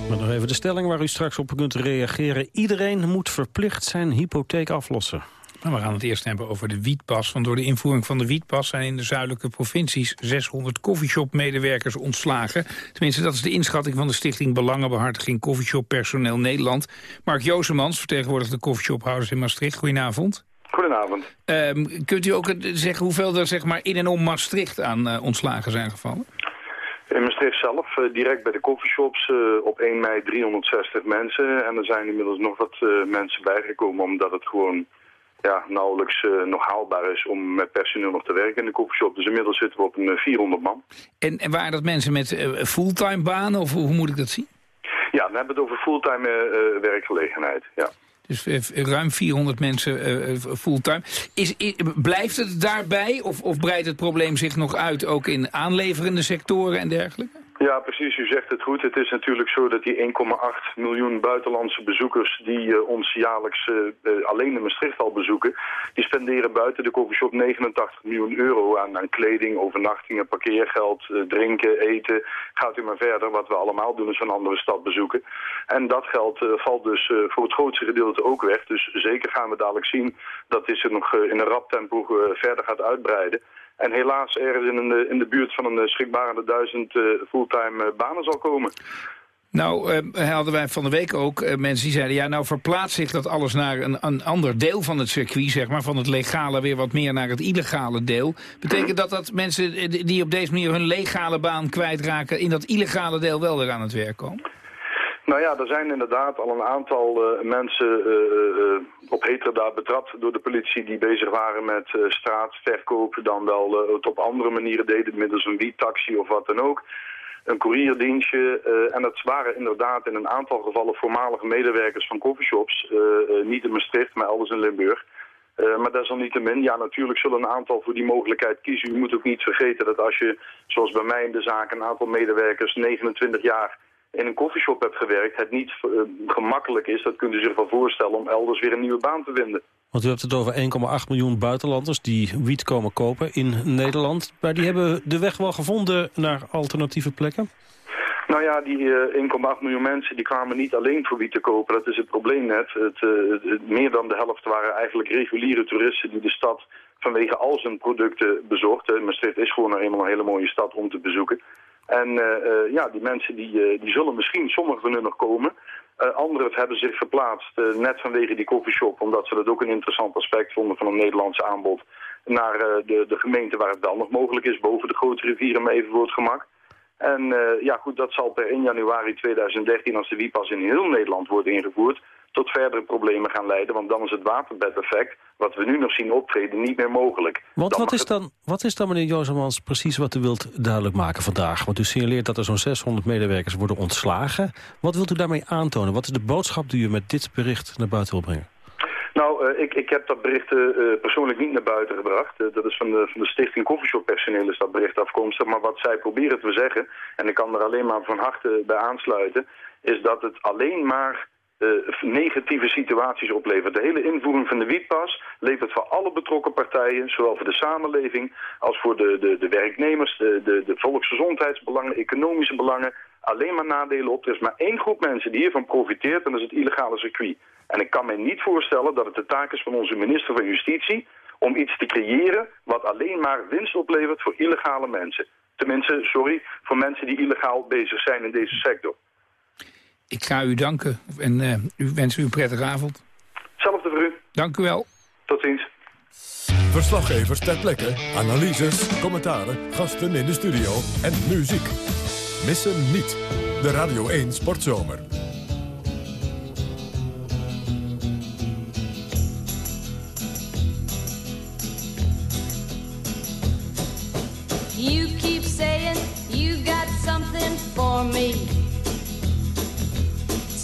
Maar nog even de stelling waar u straks op kunt reageren. Iedereen moet verplicht zijn hypotheek aflossen. Nou, we gaan het eerst hebben over de wietpas. Want door de invoering van de wietpas zijn in de zuidelijke provincies 600 coffeeshop-medewerkers ontslagen. Tenminste, dat is de inschatting van de stichting Belangenbehartiging Coffeeshop Personeel Nederland. Mark Jozemans vertegenwoordigt de coffeeshophouders in Maastricht. Goedenavond. Goedenavond. Ehm, kunt u ook zeggen hoeveel er zeg maar, in en om Maastricht aan uh, ontslagen zijn gevallen? In Maastricht zelf, uh, direct bij de coffeeshops, uh, op 1 mei 360 mensen. En er zijn inmiddels nog wat mensen bijgekomen omdat het gewoon ja, nauwelijks uh, nog haalbaar is om met personeel nog te werken in de koffieshop. Dus inmiddels zitten we op een uh, 400 man. En, en waren dat mensen met uh, fulltime banen of hoe moet ik dat zien? Ja, we hebben het over fulltime werkgelegenheid, ja. Dus ruim 400 mensen fulltime. Is, is, blijft het daarbij of, of breidt het probleem zich nog uit ook in aanleverende sectoren en dergelijke? Ja, precies. U zegt het goed. Het is natuurlijk zo dat die 1,8 miljoen buitenlandse bezoekers die uh, ons jaarlijks uh, uh, alleen in Maastricht al bezoeken, die spenderen buiten de koffieshop 89 miljoen euro aan, aan kleding, overnachtingen, parkeergeld, drinken, eten. Gaat u maar verder. Wat we allemaal doen is een andere stad bezoeken. En dat geld valt dus voor het grootste gedeelte ook weg. Dus zeker gaan we dadelijk zien dat dit nog in een rap tempo verder gaat uitbreiden. En helaas ergens in, een, in de buurt van een schrikbarende duizend uh, fulltime banen zal komen. Nou, hadden wij van de week ook mensen die zeiden... ja, nou verplaatst zich dat alles naar een, een ander deel van het circuit, zeg maar... van het legale weer wat meer naar het illegale deel. Betekent dat dat mensen die op deze manier hun legale baan kwijtraken... in dat illegale deel wel weer aan het werk komen? Nou ja, er zijn inderdaad al een aantal uh, mensen uh, uh, op heterdaad betrapt door de politie die bezig waren met straatverkoop, dan wel het op andere manieren deden, middels een wietaxi of wat dan ook. Een courierdienstje. en dat waren inderdaad in een aantal gevallen voormalige medewerkers van coffeeshops. niet in Maastricht, maar elders in Limburg. maar desalniettemin, ja natuurlijk zullen een aantal voor die mogelijkheid kiezen. U moet ook niet vergeten dat als je, zoals bij mij in de zaak, een aantal medewerkers 29 jaar in een koffieshop hebt gewerkt, het niet uh, gemakkelijk is, dat kunt u zich wel voorstellen, om elders weer een nieuwe baan te vinden. Want u hebt het over 1,8 miljoen buitenlanders die wiet komen kopen in Nederland. Maar die hebben de weg wel gevonden naar alternatieve plekken? Nou ja, die uh, 1,8 miljoen mensen die kwamen niet alleen voor wiet te kopen. Dat is het probleem net. Het, uh, het, meer dan de helft waren eigenlijk reguliere toeristen die de stad vanwege al zijn producten bezochten. Maastricht is gewoon nou eenmaal een hele mooie stad om te bezoeken. En uh, uh, ja, die mensen die, uh, die zullen misschien, sommigen van hun nog komen. anderen hebben zich verplaatst, net vanwege die koffieshop, omdat ze dat ook een interessant aspect vonden van een Nederlandse aanbod, naar de, de gemeente waar het wel nog mogelijk is, boven de grote rivieren, maar even voor het gemak. En eh, ja goed, dat zal per 1 januari 2013, als de wiepas in heel Nederland wordt ingevoerd, tot verdere problemen gaan leiden. Want dan is het waterbedeffect, wat we nu nog zien optreden, niet meer mogelijk. Want Dan wat is, het- dan, wat is dan, meneer Jozemans, precies wat u wilt duidelijk maken vandaag? Want u signaleert dat er zo'n 600 medewerkers worden ontslagen. Wat wilt u daarmee aantonen? Wat is de boodschap die u met dit bericht naar buiten wil brengen? Nou, eh, ik, ik heb dat bericht eh, eh, persoonlijk niet naar buiten gebracht. Dat is van de, van de stichting Coffeeshop Personeel is dat bericht afkomstig. Maar wat zij proberen te zeggen, en ik kan er alleen maar van harte bij aansluiten... is dat het alleen maar negatieve situaties oplevert. De hele invoering van de wietpas levert voor alle betrokken partijen... zowel voor de samenleving als voor de, de, de werknemers... De, de, de volksgezondheidsbelangen, economische belangen... alleen maar nadelen op. Er is maar één groep mensen die hiervan profiteert... en dat is het illegale circuit. En ik kan me niet voorstellen dat het de taak is van onze minister van Justitie... om iets te creëren wat alleen maar winst oplevert voor illegale mensen. Tenminste, sorry, voor mensen die illegaal bezig zijn in deze sector. Ik ga u danken en eh, u wens u een prettige avond. Hetzelfde voor u. Dank u wel. Tot ziens. Verslaggevers ter plekke, analyses, commentaren, gasten in de studio en muziek. Missen niet. De Radio 1 Sportzomer. You keep saying you got something for me.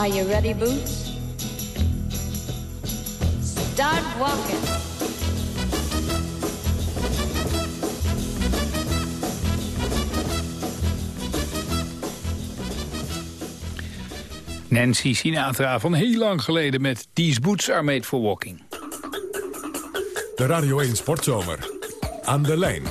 Are you ready, Boots? Start walking. Nancy Sinatra van heel lang geleden met These Boots Are Made for Walking. De Radio 1 Sportzomer. Aan de lijn.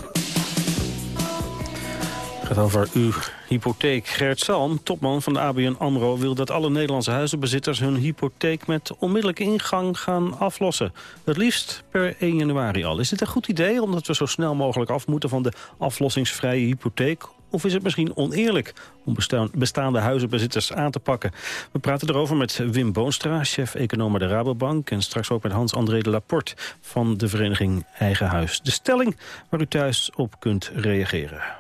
Het gaat over uw hypotheek. Gert Salm, topman van de ABN AMRO... wil dat alle Nederlandse huizenbezitters hun hypotheek... met onmiddellijke ingang gaan aflossen. Het liefst per 1 januari al. Is dit een goed idee, omdat we zo snel mogelijk af moeten... van de aflossingsvrije hypotheek? Of is het misschien oneerlijk om bestaan- bestaande huizenbezitters aan te pakken? We praten erover met Wim Boonstra, chef-econoom bij de Rabobank... en straks ook met Hans-André de Laporte van de vereniging Eigen Huis. De stelling waar u thuis op kunt reageren.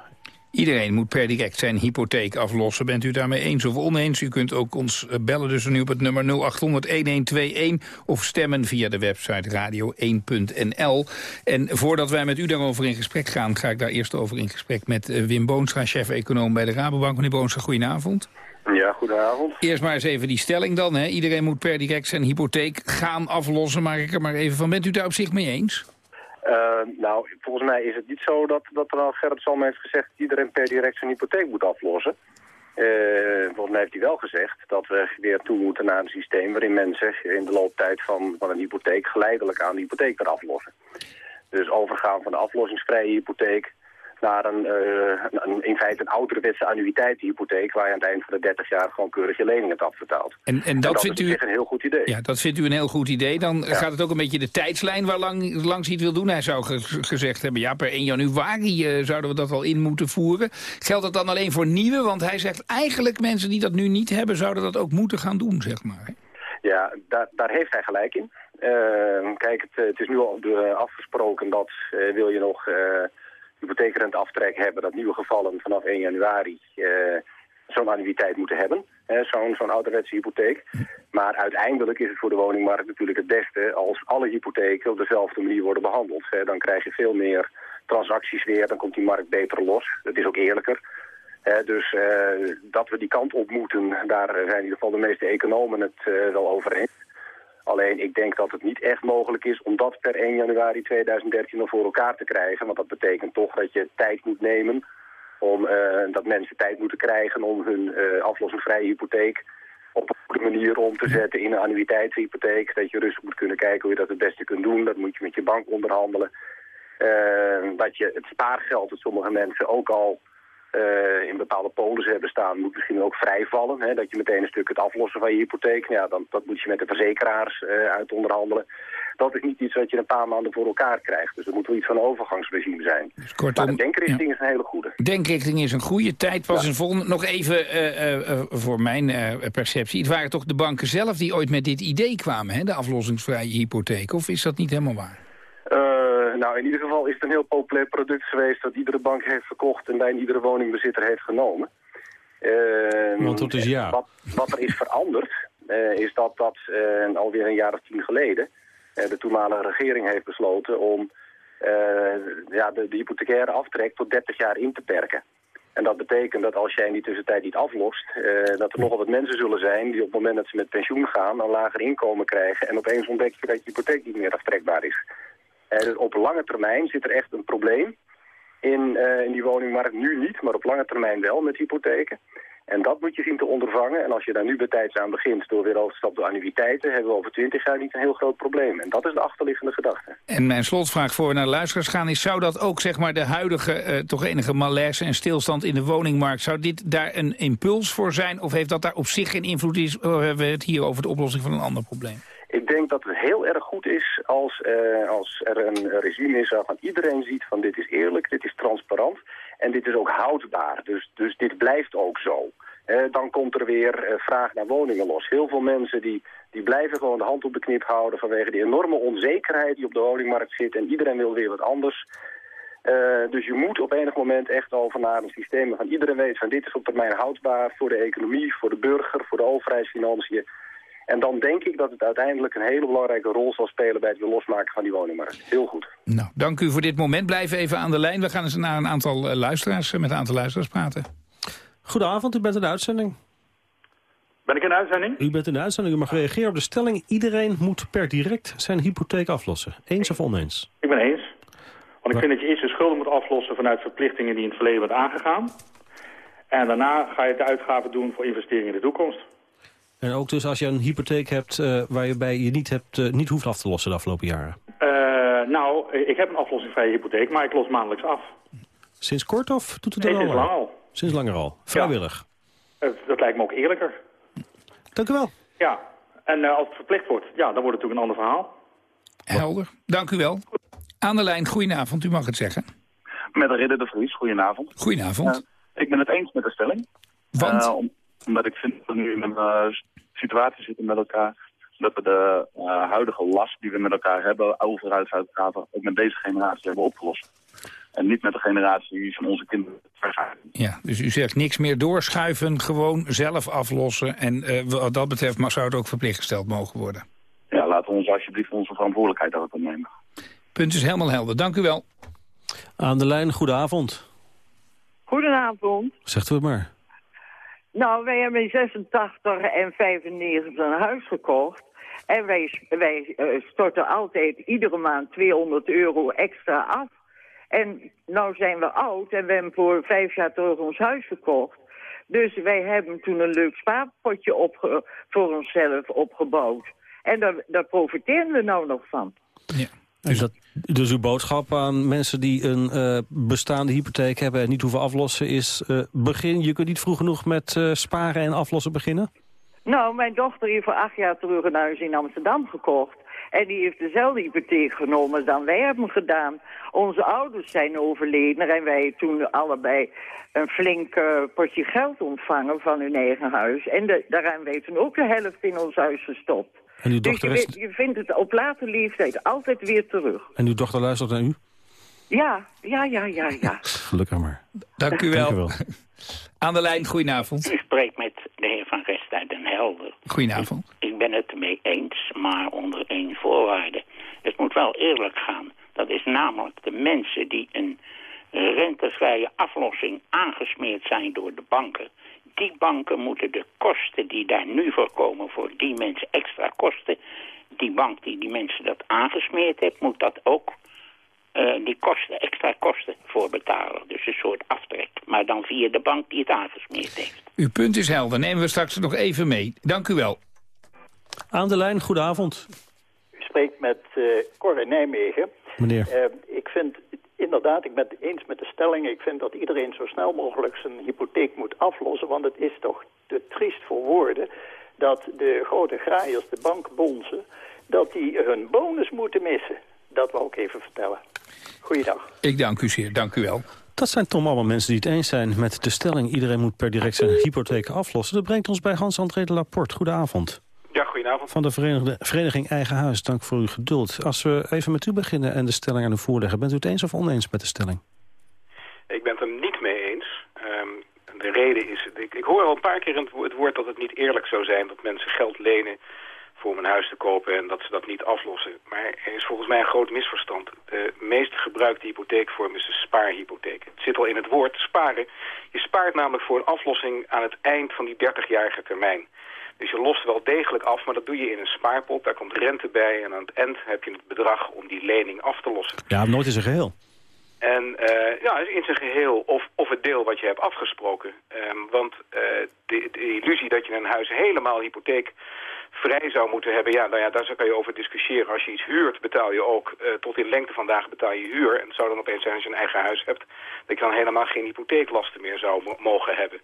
Iedereen moet per direct zijn hypotheek aflossen. Bent u daarmee eens of oneens? U kunt ook ons eh, bellen dus nu op het nummer 0800-1121... of stemmen via de website radio1.nl. En voordat wij met u daarover in gesprek gaan... ga ik daar eerst over in gesprek met eh, Wim Boonstra... chef-econoom bij de Rabobank. Meneer Boonstra, goedenavond. Ja, goedenavond. Eerst maar eens even die stelling dan. Hè. Iedereen moet per direct zijn hypotheek gaan aflossen. Maak ik er maar even van. Bent u daar op zich mee eens? Eh, nou, volgens mij is het niet zo dat, dat er al Gerrit Salm heeft gezegd... dat iedereen per direct zijn hypotheek moet aflossen. Eh, volgens mij heeft hij wel gezegd dat we weer toe moeten naar een systeem... waarin mensen in de looptijd van, van een hypotheek geleidelijk aan de hypotheek weer aflossen. Dus overgaan van de aflossingsvrije hypotheek naar een, eh, een, in feite een ouderwetse annuïteitenhypotheek... waar je aan het eind van de 30 jaar gewoon keurig je lening hebt afbetaald. En, en dat, vindt u... een heel goed idee. Ja, dat vindt u een heel goed idee. Dan gaat het ook een beetje de tijdslijn waar lang, langs hij het wil doen. Hij zou ge- gezegd hebben, ja, per 1 januari eh, zouden we dat al in moeten voeren. Geldt dat dan alleen voor nieuwe? Want hij zegt eigenlijk mensen die dat nu niet hebben... zouden dat ook moeten gaan doen, zeg maar. Ja, daar, daar heeft hij gelijk in. Eh, kijk, het, het is nu al afgesproken dat wil je nog hypotheekrenteaftrek hebben... dat nieuwe gevallen vanaf 1 januari eh, zo'n annuïteit moeten hebben. Zo'n zo'n ouderwetse hypotheek. Maar uiteindelijk is het voor de woningmarkt natuurlijk het beste... als alle hypotheken op dezelfde manier worden behandeld. Dan krijg je veel meer transacties weer, dan komt die markt beter los. Het is ook eerlijker. Dus eh, dat we die kant op moeten, daar zijn in ieder geval de meeste economen het eh, wel over eens. Alleen ik denk dat het niet echt mogelijk is om dat per 1 januari 2013 nog voor elkaar te krijgen. Want dat betekent toch dat je tijd moet nemen om eh, dat mensen tijd moeten krijgen om hun eh aflossingsvrije hypotheek op een goede manier om te zetten in een annuïteitshypotheek. Dat je rustig moet kunnen kijken hoe je dat het beste kunt doen. Dat moet je met je bank onderhandelen. Eh, dat je het spaargeld dat sommige mensen ook al eh, in bepaalde polissen hebben staan, moet misschien ook vrijvallen. Hè? Dat je meteen een stuk het aflossen van je hypotheek. Ja, dan, dat moet je met de verzekeraars eh, uit onderhandelen. Dat is niet iets wat je een paar maanden voor elkaar krijgt. Dus er moet wel iets van een overgangsregime zijn. kortom, maar de denkrichting is een hele goede. Denkrichting is een goede tijd. Was een volgende. Nog even eh, voor mijn perceptie. Het waren toch de banken zelf die ooit met dit idee kwamen, hè? de aflossingsvrije hypotheek? Of is dat niet helemaal waar? Nou, in ieder geval is het een heel populair product geweest... dat iedere bank heeft verkocht en bij iedere woningbezitter heeft genomen. Eh, Want dat is ja. Wat, wat er is veranderd, eh, is dat dat eh, alweer een jaar of tien geleden... eh, de toenmalige regering heeft besloten om ja, de, de hypothecaire aftrek tot 30 jaar in te perken. En dat betekent dat als jij in die tussentijd niet aflost... dat er nogal wat mensen zullen zijn die op het moment dat ze met pensioen gaan... een lager inkomen krijgen en opeens ontdek je dat je hypotheek niet meer aftrekbaar is. Dus op lange termijn zit er echt een probleem in, eh, in die woningmarkt. Nu niet, maar op lange termijn wel met hypotheken. En dat moet je zien te ondervangen. En als je daar nu betijds aan begint door weer over te stappen door annuïteiten... hebben we over twintig jaar niet een heel groot probleem. En dat is de achterliggende gedachte. En mijn slotvraag voor we naar de luisteraars gaan is... zou dat ook zeg maar, de huidige eh, toch enige malaise en stilstand in de woningmarkt... zou dit daar een impuls voor zijn? Of heeft dat daar op zich geen invloed? Is, of hebben we het hier over de oplossing van een ander probleem? Ik denk dat het heel erg goed is als, eh, als er een regime is waarvan iedereen ziet van dit is eerlijk, dit is transparant en dit is ook houdbaar. Dus, dus dit blijft ook zo. Eh, dan komt er weer eh, vraag naar woningen los. Heel veel mensen die, die blijven gewoon de hand op de knip houden vanwege die enorme onzekerheid die op de woningmarkt zit en iedereen wil weer wat anders. Dus je moet op enig moment echt over naar een systeem waarvan iedereen weet van dit is op termijn houdbaar voor de economie, voor de burger, voor de overheidsfinanciën. En dan denk ik dat het uiteindelijk een hele belangrijke rol zal spelen bij het weer losmaken van die woningmarkt. Heel goed. Nou, dank u voor dit moment. Blijf even aan de lijn. We gaan eens naar een aantal eh, luisteraars, eh, met een aantal luisteraars praten. Goedenavond, u bent in de uitzending. Ben ik in de uitzending? U bent in de uitzending, u mag reageren op de stelling... iedereen moet per direct zijn hypotheek aflossen. Eens of oneens? Ik ben eens. Want ik vind dat je eerst je schulden moet aflossen vanuit verplichtingen die in het verleden wordt aangegaan. En daarna ga je de uitgaven doen voor investeringen in de toekomst. En ook dus als je een hypotheek hebt eh, waar je bij je niet, hebt, eh, niet hoeft af te lossen de afgelopen jaren. Eh, nou, ik heb een aflossingsvrije hypotheek, maar ik los maandelijks af. Sinds kort of doet het Nee, er sinds al? lang al. Sinds langer al. Vrijwillig. Dat lijkt me ook eerlijker. Dank u wel. Ja, en eh, als het verplicht wordt, ja, dan wordt het natuurlijk een ander verhaal. Helder. Dank u wel. Aan de lijn, goedenavond. U mag het zeggen. Met Ridder de Vries, goedenavond. Goedenavond. Ik ben het eens met de stelling. Want? Om- omdat ik vind dat we nu in een eh, situatie zitten met elkaar... dat we de eh, huidige last die we met elkaar hebben... overheidsuitgaven ook met deze generatie hebben opgelost. En niet met de generatie van onze kinderen. Ja, dus u zegt niks meer doorschuiven, gewoon zelf aflossen. En eh, wat dat betreft mag, zou het ook verplicht gesteld mogen worden. Ja, laten we ons alsjeblieft onze verantwoordelijkheid daarop nemen. Punt is helemaal helder. Dank u wel. Aan de lijn, goedenavond. Goedenavond. Zegt u het maar. Nou, wij hebben in 86 en 95 een huis gekocht. En wij, wij eh, storten altijd iedere maand 200 euro extra af. En nou zijn we oud en we hebben voor vijf jaar terug ons huis verkocht. Dus wij hebben toen een leuk spaarpotje opge- voor onszelf opgebouwd. En daar, daar profiteren we nou nog van. Dus, dat, dus uw boodschap aan mensen die een eh, bestaande hypotheek hebben... en niet hoeven aflossen is... eh, begin, je kunt niet vroeg genoeg met eh, sparen en aflossen beginnen? Nou, mijn dochter heeft voor acht jaar terug een huis in Amsterdam gekocht. En die heeft dezelfde hypotheek genomen dan wij hebben gedaan. Onze ouders zijn overleden en wij toen allebei een flink eh, potje geld ontvangen van hun eigen huis. En de, toen ook de helft in ons huis gestopt. En uw Dus dochter, je, is, weet- je vindt het op latere leeftijd altijd weer terug. en uw dochter luistert naar u? Ja, ja, ja, ja, ja. [laughs] Gelukkig maar. Dank u wel. Dank u wel. [laughs] Aan de lijn, goedenavond. U spreekt met de heer Van Rest uit Den Helder. Goedenavond. Ik ben het ermee eens, maar onder één voorwaarde. Het moet wel eerlijk gaan. Dat is namelijk de mensen die een rentevrije aflossing aangesmeerd zijn door de banken. Die banken moeten de kosten die daar nu voor komen voor die mensen extra kosten. Die bank die die mensen dat aangesmeerd heeft, moet dat ook eh, die kosten, extra kosten voor betalen. Dus een soort aftrek. Maar dan via de bank die het aangesmeerd heeft. Uw punt is helder. Nemen we straks nog even mee. Dank u wel. Aan de lijn, goedenavond. U spreekt met eh Cor in Nijmegen. Meneer. Eh, ik vind inderdaad, ik ben het eens met de stelling... ik vind dat iedereen zo snel mogelijk zijn hypotheek moet aflossen... want het is toch te triest voor woorden... dat de grote graaiers, de bankbonzen... dat die hun bonus moeten missen. Dat wou ik even vertellen. Goeiedag. Ik dank u zeer. Dank u wel. Dat zijn toch allemaal mensen die het eens zijn met de stelling... iedereen moet per direct zijn hypotheek aflossen. Dat brengt ons bij Hans-André de Laporte. Goedenavond. Goedenavond. Van de Verenigde, Vereniging Eigen Huis, dank voor uw geduld. Als we even met u beginnen en de stelling aan u voorleggen... bent u het eens of oneens met de stelling? Ik ben het er niet mee eens. Ehm, de reden is, ik, ik hoor al een paar keer het woord dat het niet eerlijk zou zijn... dat mensen geld lenen voor om een huis te kopen en dat ze dat niet aflossen. Maar er is volgens mij een groot misverstand. De meest gebruikte hypotheekvorm is de spaarhypotheek. Het zit al in het woord sparen. Je spaart namelijk voor een aflossing aan het eind van die 30-jarige termijn. Dus je lost wel degelijk af, maar dat doe je in een spaarpot. Daar komt rente bij en aan het eind heb je het bedrag om die lening af te lossen. Ja, nooit in zijn geheel. En eh, ja, in zijn geheel of, of het deel wat je hebt afgesproken. Ehm, want eh, de, de illusie dat je een huis helemaal hypotheekvrij zou moeten hebben... ja, nou ja, daar kan je over discussiëren. Als je iets huurt, betaal je ook eh, tot in lengte van dagen betaal je huur. En het zou dan opeens zijn als je een eigen huis hebt... dat je dan helemaal geen hypotheeklasten meer zou mo- mogen hebben.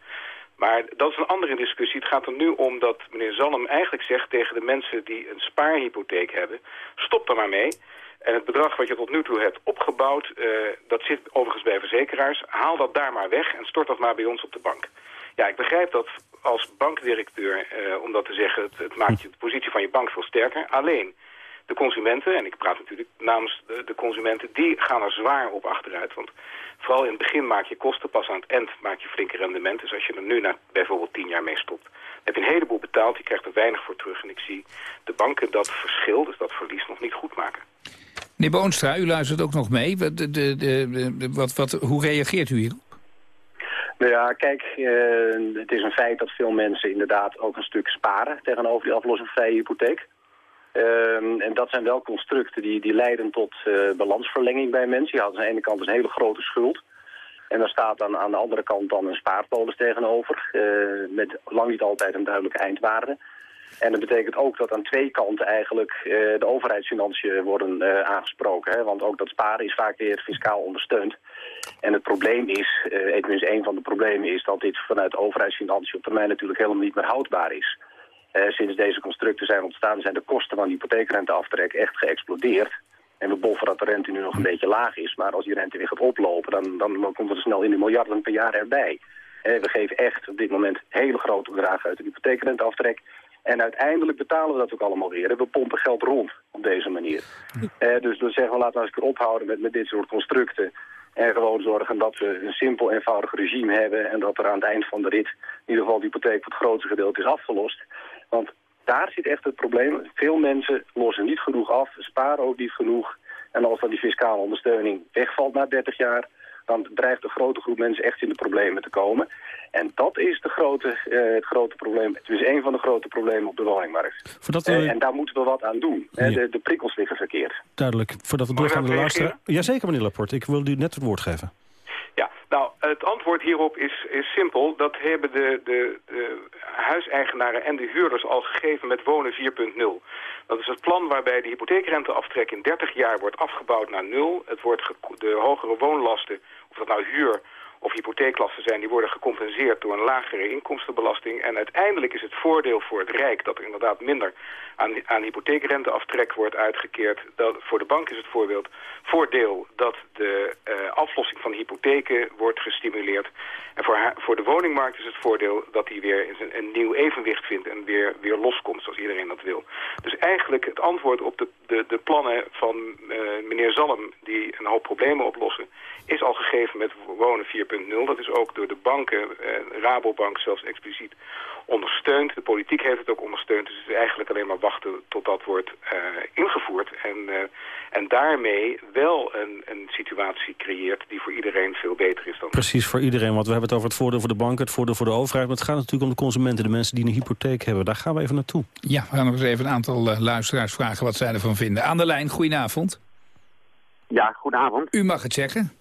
Maar dat is een andere discussie. Het gaat er nu om dat meneer Zalm eigenlijk zegt tegen de mensen die een spaarhypotheek hebben... stop er maar mee. En het bedrag wat je tot nu toe hebt opgebouwd, eh, dat zit overigens bij verzekeraars. Haal dat daar maar weg en stort dat maar bij ons op de bank. Ja, ik begrijp dat als bankdirecteur, eh, om dat te zeggen, het, het maakt je de positie van je bank veel sterker. Alleen de consumenten, en ik praat natuurlijk namens de, de consumenten, die gaan er zwaar op achteruit. Want vooral in het begin maak je kosten, pas aan het eind maak je flinke rendementen. Dus als je er nu na bijvoorbeeld tien jaar mee stopt, heb je een heleboel betaald, je krijgt er weinig voor terug. En ik zie de banken dat verschil, dus dat verlies, nog niet goed maken. Meneer Boonstra, u luistert ook nog mee. Wat, de, de, de, de- wat, wat, hoe reageert u hierop? Nou ja, kijk, eh, het is een feit dat veel mensen inderdaad ook een stuk sparen tegenover die aflossingsvrije hypotheek. Ehm, en dat zijn wel constructen die, die leiden tot eh, balansverlenging bij mensen. Je had aan de ene kant een hele grote schuld. En daar staat dan aan de andere kant dan een spaarpolis tegenover. eh, met lang niet altijd een duidelijke eindwaarde. En dat betekent ook dat aan twee kanten eigenlijk eh, de overheidsfinanciën worden aangesproken. Hè? Want ook dat sparen is vaak weer fiscaal ondersteund. En het probleem is, eh tenminste een van de problemen is dat dit vanuit overheidsfinanciën op termijn natuurlijk helemaal niet meer houdbaar is. Eh, sinds deze constructen zijn ontstaan zijn de kosten van hypotheekrenteaftrek echt geëxplodeerd. En we boffen dat de rente nu nog een beetje laag is. Maar als die rente weer gaat oplopen, dan, dan komt het snel in de miljarden per jaar erbij. Eh, we geven echt op dit moment hele grote bedragen uit de hypotheekrenteaftrek. En uiteindelijk betalen we dat ook allemaal weer. We pompen geld rond op deze manier. Eh, dus dan zeggen we, laten we eens een keer ophouden met, met dit soort constructen. En gewoon zorgen dat we een simpel, eenvoudig regime hebben. En dat er aan het eind van de rit in ieder geval de hypotheek voor het grootste gedeelte is afgelost. Want daar zit echt het probleem. Veel mensen lossen niet genoeg af, sparen ook niet genoeg. En als dan die fiscale ondersteuning wegvalt na 30 jaar, dan dreigt een grote groep mensen echt in de problemen te komen. En dat is de grote, eh, het grote probleem. Het is een van de grote problemen op de woningmarkt. We- Eh, en daar moeten we wat aan doen. Eh, Ja. de, de prikkels liggen verkeerd. Duidelijk. Voordat we doorgaan naar de laatste... Jazeker, meneer Laporte. Ik wil u net het woord geven. Ja, nou, het antwoord hierop is, is simpel. Dat hebben de, de, de huiseigenaren en de huurders al gegeven met Wonen 4.0. Dat is het plan waarbij de hypotheekrenteaftrek in 30 jaar wordt afgebouwd naar nul. Het wordt de hogere woonlasten, of dat nou huur of hypotheeklasten zijn, die worden gecompenseerd door een lagere inkomstenbelasting. En uiteindelijk is het voordeel voor het Rijk dat er inderdaad minder aan, aan hypotheekrenteaftrek wordt uitgekeerd. Dat, voor de bank is het voorbeeld, voordeel dat de eh, aflossing van hypotheken wordt gestimuleerd. En voor, haar- voor de woningmarkt is het voordeel dat die weer een, een nieuw evenwicht vindt en weer, weer loskomt zoals iedereen dat wil. Dus eigenlijk het antwoord op de, de, de plannen van eh, meneer Zalm die een hoop problemen oplossen, is al gegeven met Wonen 4.0. Dat is ook door de banken, eh, Rabobank zelfs expliciet, ondersteund. De politiek heeft het ook ondersteund. Dus het is eigenlijk alleen maar wachten tot dat wordt eh, ingevoerd. En, eh, en daarmee wel een, een situatie creëert die voor iedereen veel beter is dan Precies, voor iedereen. Want we hebben het over het voordeel voor de banken, het voordeel voor de overheid. Maar het gaat natuurlijk om de consumenten, de mensen die een hypotheek hebben. Daar gaan we even naartoe. Ja, we gaan nog eens even een aantal eh, luisteraars vragen wat zij ervan vinden. Aan de lijn, goedenavond. Ja, goedenavond. U mag het zeggen.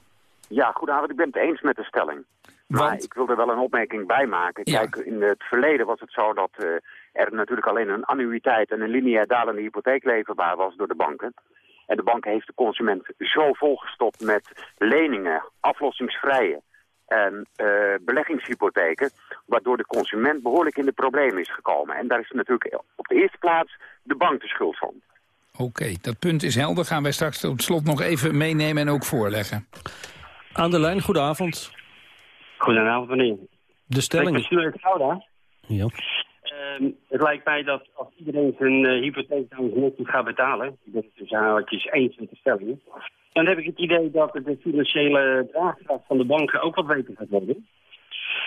Ja, goedenavond. Ik ben het eens met de stelling. Maar ik wil er wel een opmerking bij maken. Kijk, in het verleden was het zo dat eh, er natuurlijk alleen een annuïteit en een lineair dalende hypotheek leverbaar was door de banken. En de bank heeft de consument zo volgestopt met leningen, aflossingsvrije en eh, beleggingshypotheken, waardoor de consument behoorlijk in de problemen is gekomen. En daar is natuurlijk op de eerste plaats de bank de schuld van. Oké, dat punt is helder. Gaan wij straks tot slot nog even meenemen en ook voorleggen. Aan de lijn, goedenavond. Goedenavond, meneer. De stelling. Ik ben Gouda. Ja. Ehm, het lijkt mij dat als iedereen zijn eh, hypotheek dan netjes gaat betalen, ik ben het dus haartjes eens met de stelling, dan heb ik het idee dat de financiële draagkracht van de banken ook wat beter gaat worden.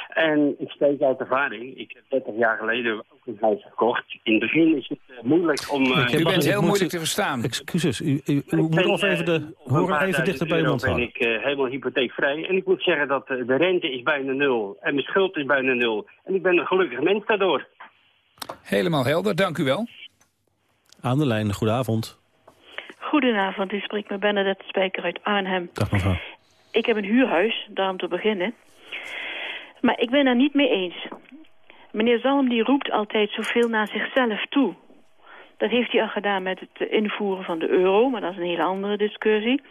En ik spreek uit ervaring. Ik heb 30 jaar geleden ook een huis gekocht. In het begin is het eh, moeilijk om... eh, Ik heb- ik moet- verstaan. Excuses, u, u, u Ik moet ben, of even de eh, een horen even dichter bij mond houden. ben ik helemaal hypotheekvrij. En ik moet zeggen dat de rente is bijna nul. En mijn schuld is bijna nul. En ik ben een gelukkig mens daardoor. Helemaal helder, dank u wel. Aan de lijn, goedenavond. Goedenavond, u spreekt met Bernadette Spijker uit Arnhem. Dag mevrouw. Ik heb een huurhuis, daarom te beginnen. Maar ik ben daar niet mee eens. Meneer Zalm die roept altijd zoveel naar zichzelf toe. Dat heeft hij al gedaan met het invoeren van de euro, maar dat is een hele andere discussie.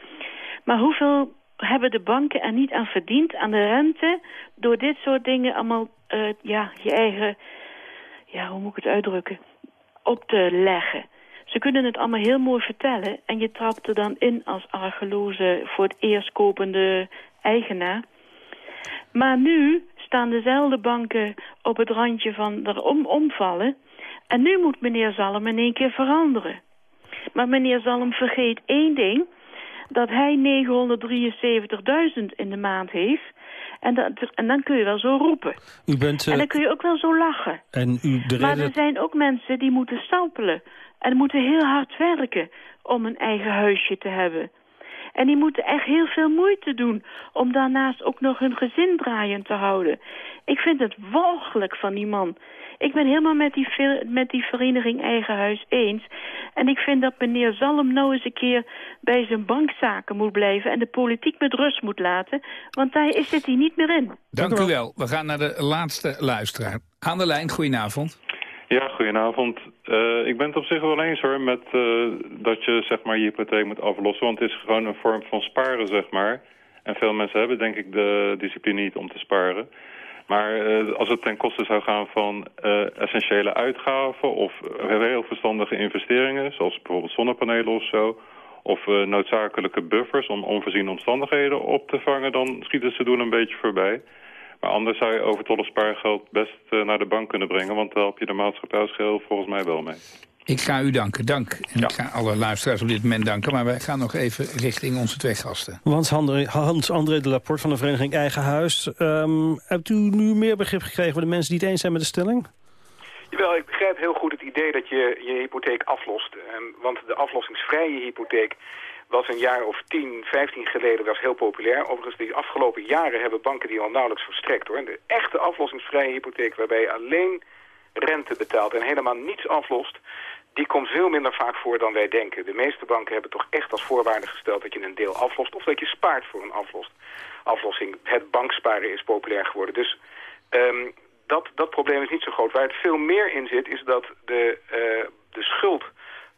Maar hoeveel hebben de banken er niet aan verdiend aan de rente... door dit soort dingen allemaal, eh, ja, je eigen... Ja, hoe moet ik het uitdrukken? Op te leggen. Ze kunnen het allemaal heel mooi vertellen... en je trapt er dan in als argeloze voor het eerst kopende eigenaar. Maar nu staan dezelfde banken op het randje van erom omvallen... en nu moet meneer Zalm in één keer veranderen. Maar meneer Zalm vergeet één ding... dat hij 973.000 in de maand heeft... En, dat, en dan kun je wel zo roepen. U bent... eh, En dan kun je ook wel zo lachen. en u, de Maar reden... er zijn ook mensen die moeten stapelen. En moeten heel hard werken om een eigen huisje te hebben. En die moeten echt heel veel moeite doen om daarnaast ook nog hun gezin draaiend te houden. Ik vind het walgelijk van die man. Ik ben helemaal met die, met die vereniging Eigen Huis eens. En ik vind dat meneer Zalm nou eens een keer bij zijn bankzaken moet blijven... en de politiek met rust moet laten, want daar zit hij niet meer in. Dank u wel. We gaan naar de laatste luisteraar. Aan de lijn, goedenavond. Ja, goedenavond. Eh, ik ben het op zich wel eens hoor met eh, dat je zeg maar je hypotheek moet aflossen. Want het is gewoon een vorm van sparen, zeg maar. En veel mensen hebben denk ik de discipline niet om te sparen. Maar eh, als het ten koste zou gaan van essentiële uitgaven of heel verstandige investeringen, zoals bijvoorbeeld zonnepanelen of zo, of noodzakelijke buffers om onvoorziene omstandigheden op te vangen, dan schiet het zijn doel een beetje voorbij. Maar anders zou je overtollig spaargeld best eh, naar de bank kunnen brengen, want daar help je de maatschappij als geheel volgens mij wel mee. Ik ga u danken, dank. En ik ga alle luisteraars op dit moment danken. Maar wij gaan nog even richting onze twee gasten. Hans-André Hans -André de Laporte van de vereniging Eigen Huis. Ehm, hebt u nu meer begrip gekregen voor de mensen die het eens zijn met de stelling? Jawel, ik begrijp heel goed het idee dat je je hypotheek aflost. En, want de aflossingsvrije hypotheek was een jaar of 10, 15 geleden was heel populair. Overigens, die afgelopen jaren hebben banken die al nauwelijks verstrekt. hoor. De echte aflossingsvrije hypotheek waarbij je alleen rente betaalt en helemaal niets aflost... die komt veel minder vaak voor dan wij denken. De meeste banken hebben toch echt als voorwaarde gesteld dat je een deel aflost... of dat je spaart voor een aflost. aflossing. Het banksparen is populair geworden. Dus um, dat, dat probleem is niet zo groot. Waar het veel meer in zit is dat de, uh, de schuld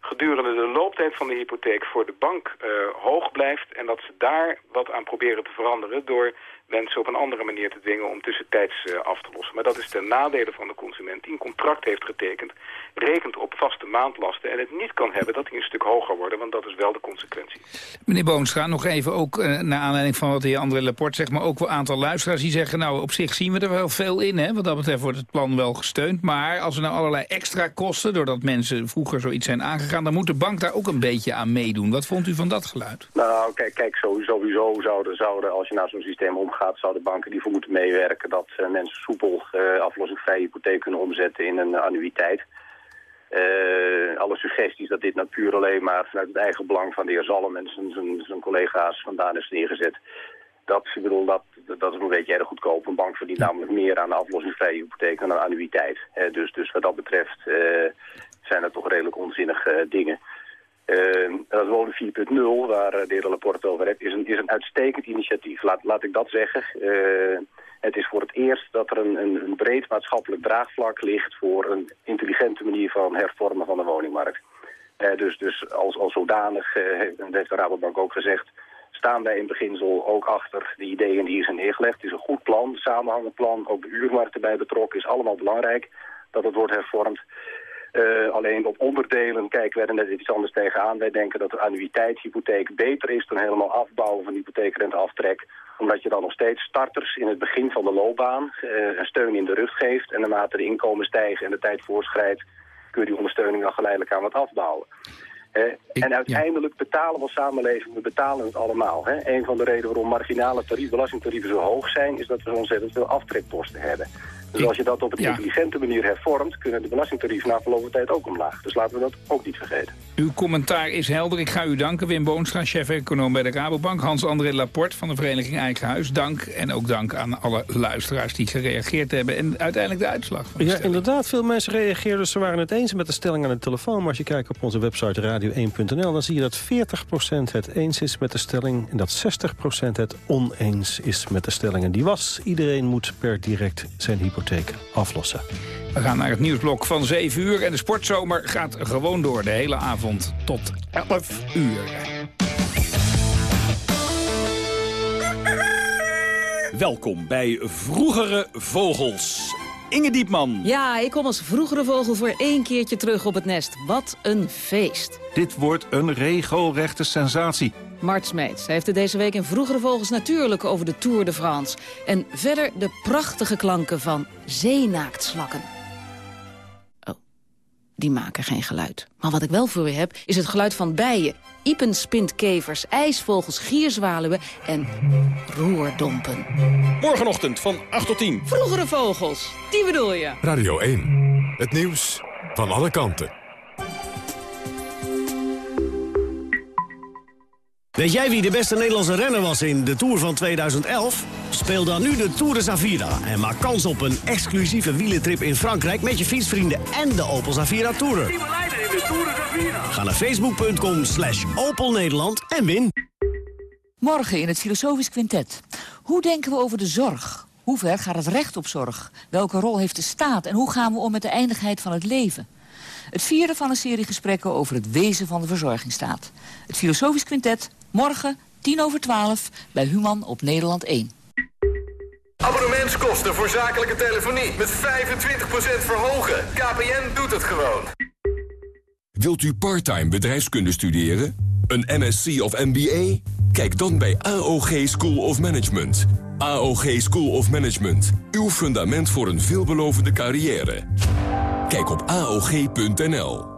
gedurende de looptijd van de hypotheek voor de bank uh, hoog blijft... en dat ze daar wat aan proberen te veranderen... door mensen op een andere manier te dwingen om tussentijds uh, af te lossen. Maar dat is ten nadele van de consument die een contract heeft getekend... rekent op vaste maandlasten en het niet kan hebben dat die een stuk hoger worden... want dat is wel de consequentie. Meneer Boonstra, nog even ook uh, naar aanleiding van wat de heer André Laporte zegt... maar ook een aantal luisteraars die zeggen... nou, op zich zien we er wel veel in, hè? wat dat betreft wordt het plan wel gesteund... maar als er nou allerlei extra kosten, doordat mensen vroeger zoiets zijn aangegaan... dan moet de bank daar ook een beetje aan meedoen. Wat vond u van dat geluid? Nou, kijk, kijk sowieso zouden, zouden als je naar zo'n systeem omgaat gaat, zouden banken die voor moeten meewerken dat uh, mensen soepel uh, aflossingvrije hypotheek kunnen omzetten in een annuïteit. Uh, alle suggesties dat dit nou puur alleen maar vanuit het eigen belang van de heer Zalm en zijn, zijn collega's vandaan is neergezet. Dat, ik bedoel, dat, dat is een beetje erg goedkoop. Een bank verdient namelijk meer aan de aflossingsvrije hypotheek dan aan annuïteit. dus, dus wat dat betreft zijn dat toch redelijk onzinnige dingen. Uh, dat Wonen 4.0, waar de heer Laporte over heeft, is een, is een uitstekend initiatief. Laat, laat ik dat zeggen. Uh, het is voor het eerst dat er een, een, breed maatschappelijk draagvlak ligt... voor een intelligente manier van hervormen van de woningmarkt. Uh, dus, dus als, als zodanig, en dat heeft de Rabobank ook gezegd... staan wij in beginsel ook achter de ideeën die hier zijn neergelegd. Het is een goed plan, samenhangend plan. Ook de huurmarkt erbij betrokken is allemaal belangrijk dat het wordt hervormd. Uh, alleen op onderdelen kijken wij er net iets anders tegenaan. Wij denken dat de annuïteitshypotheek beter is dan helemaal afbouwen van hypotheekrenteaftrek. Omdat je dan nog steeds starters in het begin van de loopbaan uh, een steun in de rug geeft. En naarmate de inkomen stijgen en de tijd voorschrijdt, kun je die ondersteuning dan geleidelijk aan wat afbouwen. Uh, en uiteindelijk betalen we als samenleving, we betalen het allemaal. Hè? Een van de redenen waarom marginale tarief, belastingtarieven zo hoog zijn, is dat we zo ontzettend veel aftrekposten hebben. Dus als je dat op een ja. intelligente manier hervormt... kunnen de belastingtarieven na verloop van tijd ook omlaag. Dus laten we dat ook niet vergeten. Uw commentaar is helder. Ik ga u danken. Wim Boonstra, chef-econoom bij de Rabobank. Hans-André Laporte van de Vereniging Eigen Huis. Dank. En ook dank aan alle luisteraars die gereageerd hebben. En uiteindelijk de uitslag. Van de ja, inderdaad. Veel mensen reageerden. Ze waren het eens met de stelling aan de telefoon. Maar als je kijkt op onze website radio1.nl... dan zie je dat 40% het eens is met de stelling... en dat 60% het oneens is met de stelling. En die was, iedereen moet per direct zijn hypotheek aflossen. We gaan naar het nieuwsblok van 7 uur en de sportzomer gaat gewoon door de hele avond tot 11 uur. Welkom bij Vroegere Vogels. Inge Diepman. Ja, ik kom als vroegere vogel voor één keertje terug op het nest. Wat een feest. Dit wordt een regelrechte sensatie. Mart Smeets heeft het deze week in Vroegere Vogels natuurlijk over de Tour de France. En verder de prachtige klanken van zeenaaktslakken. Oh, die maken geen geluid. Maar wat ik wel voor u heb, is het geluid van bijen. Iepenspintkevers, ijsvogels, gierzwaluwen en roerdompen. Morgenochtend van 8 tot 10. Vroegere Vogels, die bedoel je. Radio 1, het nieuws van alle kanten. Weet jij wie de beste Nederlandse renner was in de Tour van 2011? Speel dan nu de Tour de Zavira en maak kans op een exclusieve wielentrip in Frankrijk... met je fietsvrienden en de Opel Zavira Tourer. Ga naar facebook.com slash Opel Nederland en win. Morgen in het Filosofisch Quintet. Hoe denken we over de zorg? Hoe ver gaat het recht op zorg? Welke rol heeft de staat? En hoe gaan we om met de eindigheid van het leven? Het vierde van een serie gesprekken over het wezen van de verzorgingsstaat. Het Filosofisch Quintet, morgen, 10 over 12, bij Human op Nederland 1. Abonnementskosten voor zakelijke telefonie met 25% verhogen. KPN doet het gewoon. Wilt u parttime bedrijfskunde studeren? Een MSc of MBA? Kijk dan bij AOG School of Management. AOG School of Management. Uw fundament voor een veelbelovende carrière. Kijk op AOG.nl.